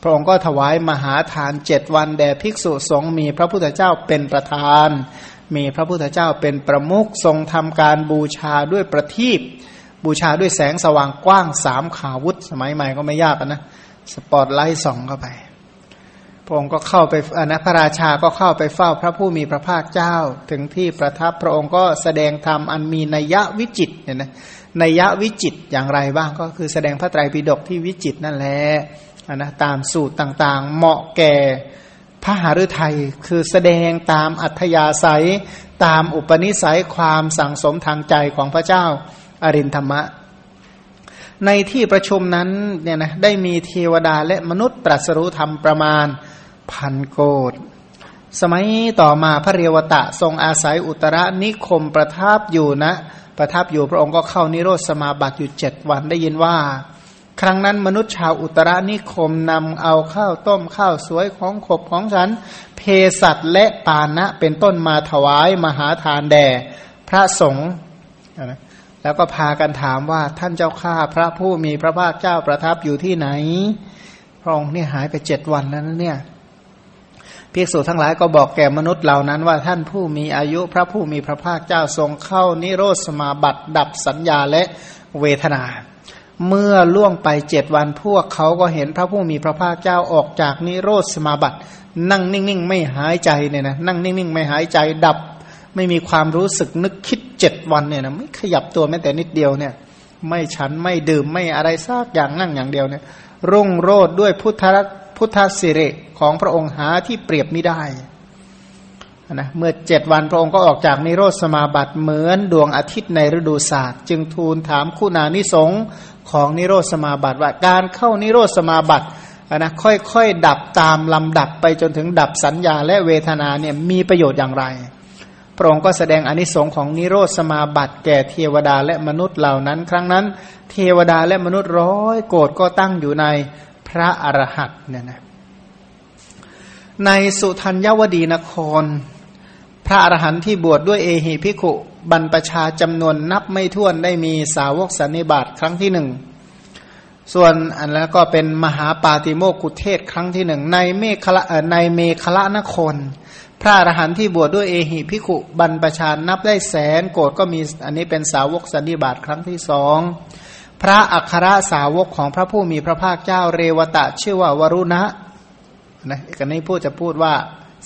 พระองค์ก็ถวายมหาทานเจ็ดวันแด่ภิกษุสงฆ์มีพระพุทธเจ้าเป็นประธาน มีพระพุทธเจ้าเป็นประมุขทรงทำการบูชาด้วยประทีปบูชาด้วยแสงสว่างกว้างสามขาวุธสมัยใหม่ก็ไม่ยากนะสปอตไลท์ส่องเข้าไป พระองค์ก็เข้าไปอนะพระราชาก็เข้าไปเฝ้าพระผู้มีพระภาคเจ้า ถึงที่ประทับพระองค์ก็แสดงธรรมอันมีนัยยะวิจิตเนี่ยนะนัยยะวิจิตอย่างไรบ้างก็คือแสดงพระไตรปิฎกที่วิจิตนั่นแหละ นะตามสูตรต่างๆ เหมาะแก่พระหฤทัยคือแสดงตามอัธยาศัย ตามอุปนิสัยความสั่งสมทางใจของพระเจ้าอรินธรรมะ ในที่ประชุมนั้นเนี่ยนะได้มีเทวดาและมนุษย์ตรัสรู้ธรรมประมาณพันโกดสมัยต่อมาพระเรวตะทรงอาศัยอุตรนิคมประทับอยู่นะ ประทับอยู่พระองค์ก็เข้านิโรธสมาบัติอยู่เจ็ดวันได้ยินว่า ครั้งนั้นมนุษย์ชาวอุตรานิคมนำเอาข้าวต้มข้าวสวยของขบของฉัน เพสัตและปานะเป็นต้นมาถวายมหาทานแด่พระสงฆ์แล้วก็พากันถามว่าท่านเจ้าข้าพระผู้มีพระภาคเจ้าประทับอยู่ที่ไหน พระองค์นี่หายไปเจ็ดวันนั้นเนี่ยภิกษุทั้งหลายก็บอกแก่มนุษย์เหล่านั้นว่าท่านผู้มีอายุพระผู้มีพระภาคเจ้าทรงเข้านิโรธสมาบัติดับสัญญาและเวทนา เมื่อล่วงไปเจ็ดวันพวกเขาก็เห็นพระผู้มีพระภาคเจ้าออกจากนิโรธสมาบัติ นั่งนิ่ง ๆ ไม่หายใจเนี่ยนะนั่งนิ่ง ๆ ไม่หายใจดับ ไม่มีความรู้สึกนึกคิดเจ็ดวันเนี่ยนะไม่ขยับตัวแม้แต่นิดเดียวเนี่ย ไม่ฉันไม่ดื่มไม่อะไรซากอย่างนั่งอย่างเดียวเนี่ยรุ่งโรดด้วยพุทธพุทธสิริของพระองค์หาที่เปรียบไม่ได้นะเมื่อเจ็ดวันพระองค์ก็ออกจากนิโรธสมาบัติเหมือนดวงอาทิตย์ในฤดูศาสตร์ จึงทูลถามคุณานิสง ของนิโรธสมาบัติว่าการเข้านิโรธสมาบัตินะค่อยๆ ดับตามลำดับไปจนถึงดับสัญญาและเวทนาเนี่ยมีประโยชน์อย่างไร พระองค์ก็แสดงอนิสงค์ของนิโรธสมาบัติแก่เทวดาและมนุษย์เหล่านั้น ครั้งนั้น เทวดาและมนุษย์ร้อยโกรธก็ตั้งอยู่ในพระอรหันต์เนี่ยนะในสุทัญญวดีนคร พระอรหันต์ที่บวชดด้วยเอหิพิขุ บรรพชาจำนวนนับไม่ถ้วนได้มีสาวกสันนิบาตครั้งที่หนึ่งส่วนอันแล้วก็เป็นมหาปาติโมกุเทศครั้งที่หนึ่งในเมฆละในเมฆละนคร พระอรหันต์ที่บวชดด้วยเอหิพิขุบรรพชานับได้แสนโกดก็มีอันนี้เป็นสาวกสันนิบาตครั้งที่สองพระอัครสาวกของพระผู้มีพระภาคเจ้าเรวตะชื่อว่าวรุณะนะกันนี้พูดจะพูดว่า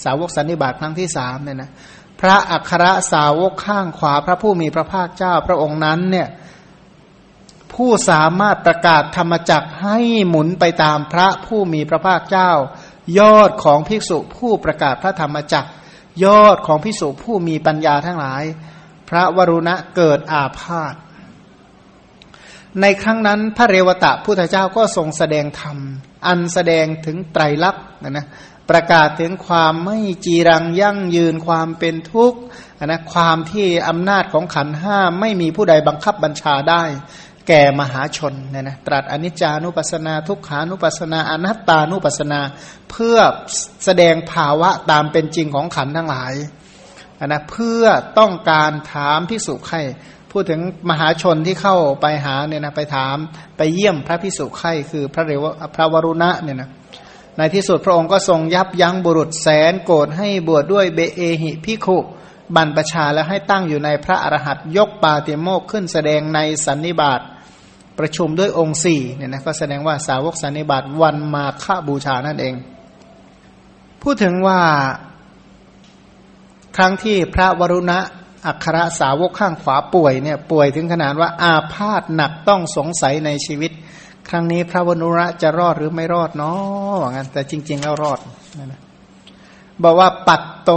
สาวกสันนิบาตครั้งที่สามเนี่ยนะ ระอัครสาวกข้างขวาพระผู้มีพระภาคเจ้าพระองค์นั้นเนี่ยผู้สามารถประกาศธรรมจักให้หมุนไปตามพระผู้มีพระภาคเจ้า ยอดของภิกษุผู้ประกาศพระธรรมจักยอดของภิกษุผู้มีปัญญาทั้งหลาย พระวรุณะเกิดอาพาธในครั้งนั้นพระเรวตะพุทธเจ้าก็ทรงแสดงธรรม อันแสดงถึงไตรลักษณ์นะนะ ประกาศถึงความไม่จีรังยั่งยืนความเป็นทุกข์นะความที่อำนาจของขันห้าไม่มีผู้ใดบังคับบัญชาได้ แก่มหาชนเนี่ยนะตรัสอนิจจานุปัสนา ทุกขานุปัสนา อนัตตานุปัสนา เพื่อแสดงภาวะตามเป็นจริงของขันทั้งหลายนะเพื่อต้องการถามพิสุใครพูดถึงมหาชนที่เข้าไปหาเนี่ยนะไปถามไปเยี่ยมพระพิสุไข่คือพระเรวพระวรุณะเนี่ยนะ ในที่สุดพระองค์ก็ทรงยับยั้งบุรุษแสนโกรธให้บวชดด้วยเบเอหิพิขุบรรประชาแล้วให้ตั้งอยู่ในพระอรหัตยกปาติโมกขึ้นแสดงในสันนิบาตประชุมด้วยองค์สี่เนี่ยนะก็แสดงว่าสาวกสันนิบาตวันมาฆบูชานั่นเอง พูดถึงว่าครั้งที่พระวรุณะอัครสาวกข้างขวาป่วยเนี่ยป่วยถึงขนาดว่าอาพาธหนักต้องสงสัยในชีวิต ครั้งนี้พระวรุณะจะรอดหรือไม่รอดเนาะว่างั้นแต่จริง ๆ แล้วรอดนะบอกว่าปัตโต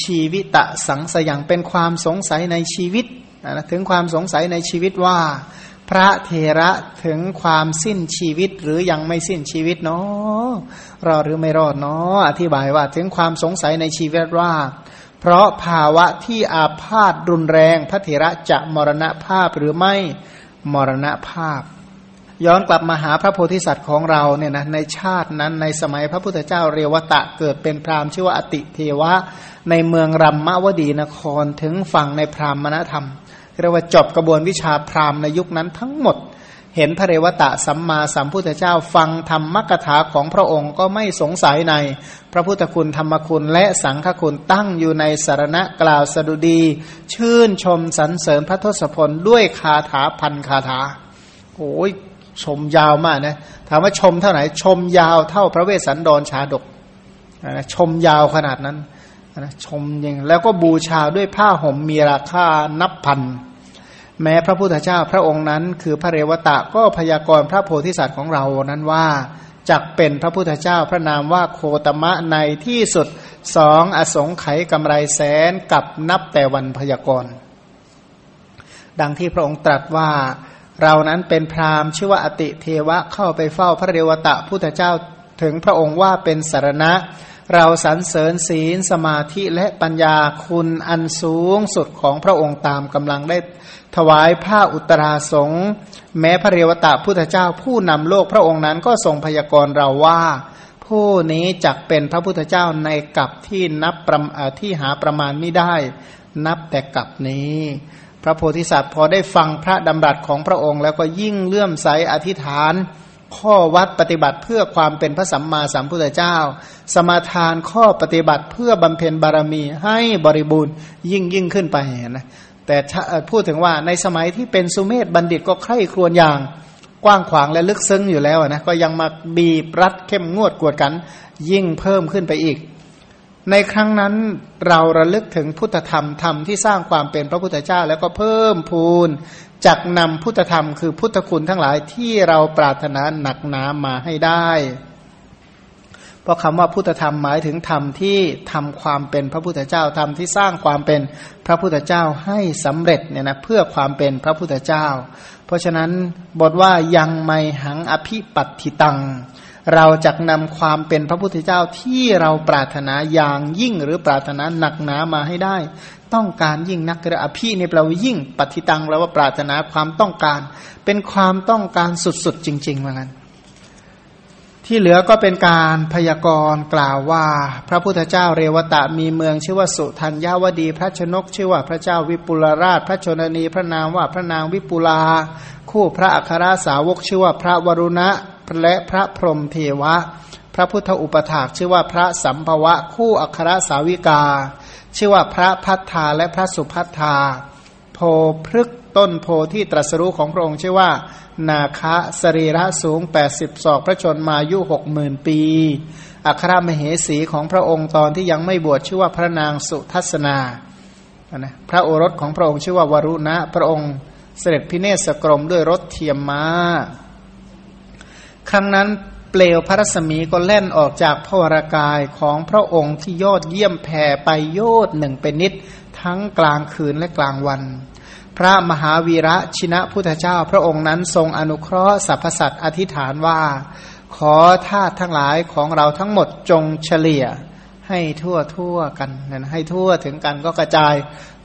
ชีวิตะสังสยังเป็นความสงสัยในชีวิตนะถึงความสงสัยในชีวิตว่า พระเทระถึงความสิ้นชีวิตหรือยังไม่สิ้นชีวิตเนาะรอดหรือไม่รอดเนาะอธิบายว่าถึงความสงสัยในชีวิตว่า เพราะภาวะที่อาพาธรุนแรง พระเถระจะมรณภาพหรือไม่มรณภาพ ย้อนกลับมาหาพระโพธิสัตว์ของเราเนี่ยนะในชาตินั้นในสมัยพระพุทธเจ้าเรวตะเกิดเป็นพราหมณ์ชื่อว่าอติเทวะ ในเมืองรัมมวดีนครถึงฝั่งในพราหมณธรรมเรียกว่าจบกระบวนวิชาพราหมณ์ในยุคนั้นทั้งหมด เห็นพระเรวตะสัมมาสัมพุทธเจ้าฟังธรรมกถาของพระองค์ก็ไม่สงสัยใน พระพุทธคุณธรรมคุณและสังฆคุณตั้งอยู่ในสารณะกล่าวสดุดี ชื่นชมสรรเสริญพระทศพลด้วยคาถาพันคาถาโอ้ย ชมยาวมากนะถามว่าชมเท่าไหร่ชมยาวเท่าพระเวสสันดรชาดกนะชมยาวขนาดนั้นนะชมยังแล้วก็บูชาด้วยผ้าห่มมีราคานับพัน แม้พระพุทธเจ้าพระองค์นั้น คือพระเรวตะก็พยากรณ์พระโพธิสัตว์ของเรานั้นว่าจักเป็นพระพุทธเจ้าพระนามว่าโคตมะในที่สุดสองอสงไขยกำไรแสนกับนับแต่วันพยากรณ์ดังที่พระองค์ตรัสว่า เรานั้นเป็นพราหมณ์ชื่อว่าอติเทวะเข้าไปเฝ้าพระเรวตะพุทธเจ้าถึงพระองค์ว่าเป็นสารณะ เราสรรเสริญศีลสมาธิและปัญญาคุณอันสูงสุดของพระองค์ตามกำลังได้ถวายผ้าอุตราสงแม้พระเรวตะพุทธเจ้าผู้นำโลกพระองค์นั้นก็ทรงพยากรณ์เราว่า ผู้นี้จักเป็นพระพุทธเจ้าในกับที่นับประที่หาประมาณไม่ได้ นับแต่กับนี้ พระโพธิสัตว์พอได้ฟังพระดำรัสของพระองค์ แล้วก็ยิ่งเลื่อมใสอธิษฐาน ข้อวัดปฏิบัติเพื่อความเป็นพระสัมมาสัมพุทธเจ้า สมาทานข้อปฏิบัติเพื่อบำเพ็ญบารมีให้บริบูรณ์ยิ่งยิ่งขึ้นไปนะแต่พูดถึงว่าในสมัยที่เป็นสุเมธบัณฑิตก็ใคร่ครวญอย่างกว้างขวางและลึกซึ้งอยู่แล้วนะก็ยังมาบีบรัดเข้มงวดกวดกัน ยิ่งเพิ่มขึ้นไปอีก ในครั้งนั้นเราระลึกถึงพุทธธรรมธรรมที่สร้างความเป็นพระพุทธเจ้า แล้วก็เพิ่มพูนจักนำพุทธธรรมคือพุทธคุณทั้งหลายที่เราปรารถนาหนักหนามาให้ได้ เพราะคำว่าพุทธธรรมหมายถึงธรรมที่ทำความเป็นพระพุทธเจ้าธรรมที่สร้างความเป็นพระพุทธเจ้าให้สำเร็จเนี่ยนะเพื่อความเป็นพระพุทธเจ้า เพราะฉะนั้นบทว่ายังไม่หังอภิปัติตัง เราจะนำความเป็นพระพุทธเจ้าที่เราปรารถนาอย่างยิ่งหรือปรารถนาหนักหนามาให้ได้ ต้องการยิ่งนักกระอภิเนี่ยเรายิ่งปฏิตังเราว่าปรารถนาความต้องการ เป็นความต้องการสุดๆจริงๆเหมือนกันที่เหลือก็เป็นการพยากรณ์กล่าวว่า พระพุทธเจ้าเรวตะมีเมืองชื่อว่าสุทัญญาวดี พระชนกชื่อว่าพระเจ้าวิปุลราช พระชนนีพระนามว่าพระนางวิปุลา คู่พระอัครสาวกชื่อว่าพระวรุณะ และพระพรหมเทวะ พระพุทธอุปถากชื่อว่าพระสัมภวะคู่อัครสาวิกา ชื่อว่าพระพัฒธาและพระสุพัฒธาโพพฤกต้นโพที่ตรัสรู้ของพระองค์ชื่อว่า นาคะสรีระสูง 80ศอกพระชนมายุหกหมื่นปี อัครมเหสีของพระองค์ตอนที่ยังไม่บวชชื่อว่าพระนางสุทัศนานะพระโอรสของพระองค์ชื่อว่าวรุณะพระองค์เสด็จพิเนศกรมด้วยรถเทียมมา้า ครั้งนั้นเปลวพระรศมีก็เล่นออกจากพระวรากายของพระองค์ที่ยอดเยี่ยมแผ่ไปโยดหนึ่งเป็นนิด ทั้งกลางคืนและกลางวัน พระมหาวีระชินะพุทธเจ้าพระองค์นั้นทรงอนุเคราะห์สรรพสัตว์อธิษฐานว่า ขอทาตทั้งหลายของเราทั้งหมดจงเฉลี่ยให้ทั่วทั่วกันนะให้ทั่วถึงกันก็กระจาย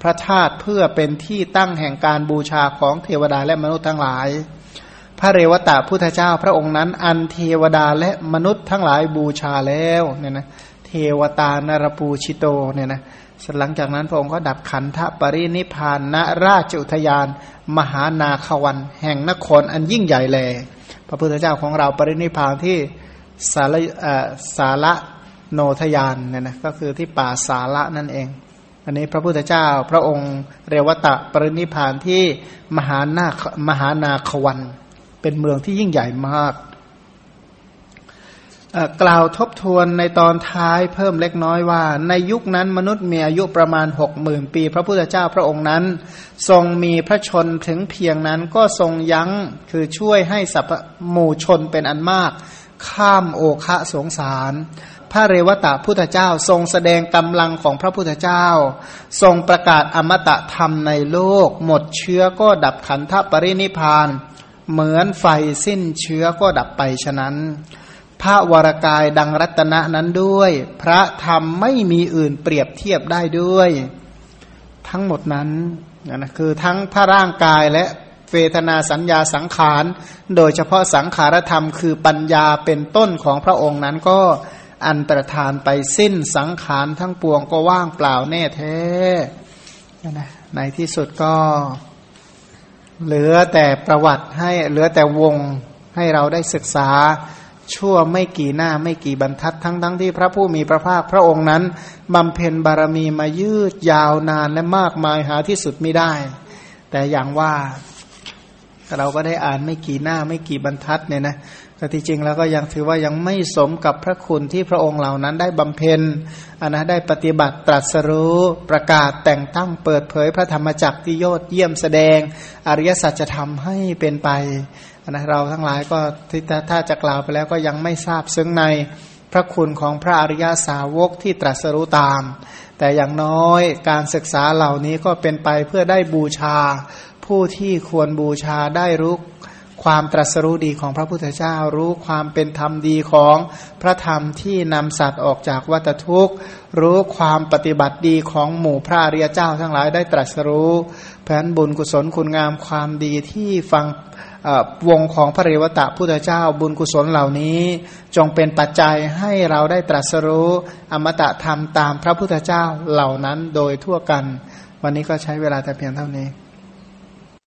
พระธาตุเพื่อเป็นที่ตั้งแห่งการบูชาของเทวดาและมนุษย์ทั้งหลาย ระเรวตะพุทธเจ้าพระองค์นั้น อันเทวดาและมนุษย์ทั้งหลายบูชาแล้วเนี่ยนะเทวตานรปูชิโตเนี่ยนะหลังจากนั้นพระองค์ก็ดับขันธปรินิพานณราชอุทยาน มหานาควัน แห่งนครอันยิ่งใหญ่แล พระพุทธเจ้าของเราปรินิพานที่สารสาระโนทยานเนี่ยนะก็คือที่ป่าสาระนั่นเอง อันนี้พระพุทธเจ้าพระองค์เรวตะปรินิพานที่มหานา มหานาควัน เป็นเมืองที่ยิ่งใหญ่มาก กล่าวทบทวนในตอนท้ายเพิ่มเล็กน้อยว่า ในยุคนั้นมนุษย์มีอายุประมาณหกหมื่นปี พระพุทธเจ้าพระองค์นั้น ทรงมีพระชนถึงเพียงนั้นก็ทรงยั้งคือช่วยให้สัพหมู่ชนเป็นอันมาก ข้ามโอคะสงสารพระเรวตะพุทธเจ้าทรงแสดงกำลังของพระพุทธเจ้า ทรงประกาศอมตะธรรมในโลก หมดเชื้อก็ดับขันธปรินิพาน เหมือนไฟสิ้นเชื้อก็ดับไปฉะนั้น พระวรากายดังรัตนะนั้นด้วย พระธรรมไม่มีอื่นเปรียบเทียบได้ด้วย ทั้งหมดนั้นนะคือทั้งพระร่างกายและเวทนาสัญญาสังขาร โดยเฉพาะสังขารธรรมคือปัญญาเป็นต้นของพระองค์นั้นก็อันตรธานไปสิ้นสังขารทั้งปวงก็ว่างเปล่าแน่แท้นะในที่สุดก็ เหลือแต่ประวัติให้เหลือแต่วงให้เราได้ศึกษาชั่วไม่กี่หน้าไม่กี่บรรทัดทั้งทั้งที่พระผู้มีพระภาคพระองค์นั้นบำเพ็ญบารมีมายืดยาวนานและมากมายหาที่สุดไม่ได้ แต่อย่างว่าเราก็ได้อ่านไม่กี่หน้าไม่กี่บรรทัดเนี่ยนะ แต่ที่จริงแล้วก็ยังถือว่ายังไม่สมกับพระคุณที่พระองค์เหล่านั้นได้บำเพ็ญอันนะได้ปฏิบัติตรัสรู้ประกาศแต่งตั้งเปิดเผยพระธรรมจักรที่ยอดเยี่ยมแสดง อริยสัจธรรมให้เป็นไปอันนะเราทั้งหลายก็ถ้าจะกล่าวไปแล้วก็ยังไม่ทราบซึ้งในพระคุณของพระอริยาสาวกที่ตรัสรู้ตาม แต่อย่างน้อยการศึกษาเหล่านี้ก็เป็นไปเพื่อได้บูชา ผู้ที่ควรบูชาได้รู้ ความตรัสรู้ดีของพระพุทธเจ้า รู้ความเป็นธรรมดีของพระธรรมที่นำสัตว์ออกจากวัฏทุกข์ รู้ความปฏิบัติดีของหมู่พระอริยเจ้าทั้งหลายได้ตรัสรู้แผนบุญกุศลคุณงามความดีที่ฟังวงของพระเรวตะพุทธเจ้าบุญกุศลเหล่านี้ จงเป็นปัจจัยให้เราได้ตรัสรู้อมตะธรรมตามพระพุทธเจ้าเหล่านั้นโดยทั่วกัน วันนี้ก็ใช้เวลาแต่เพียงเท่านี้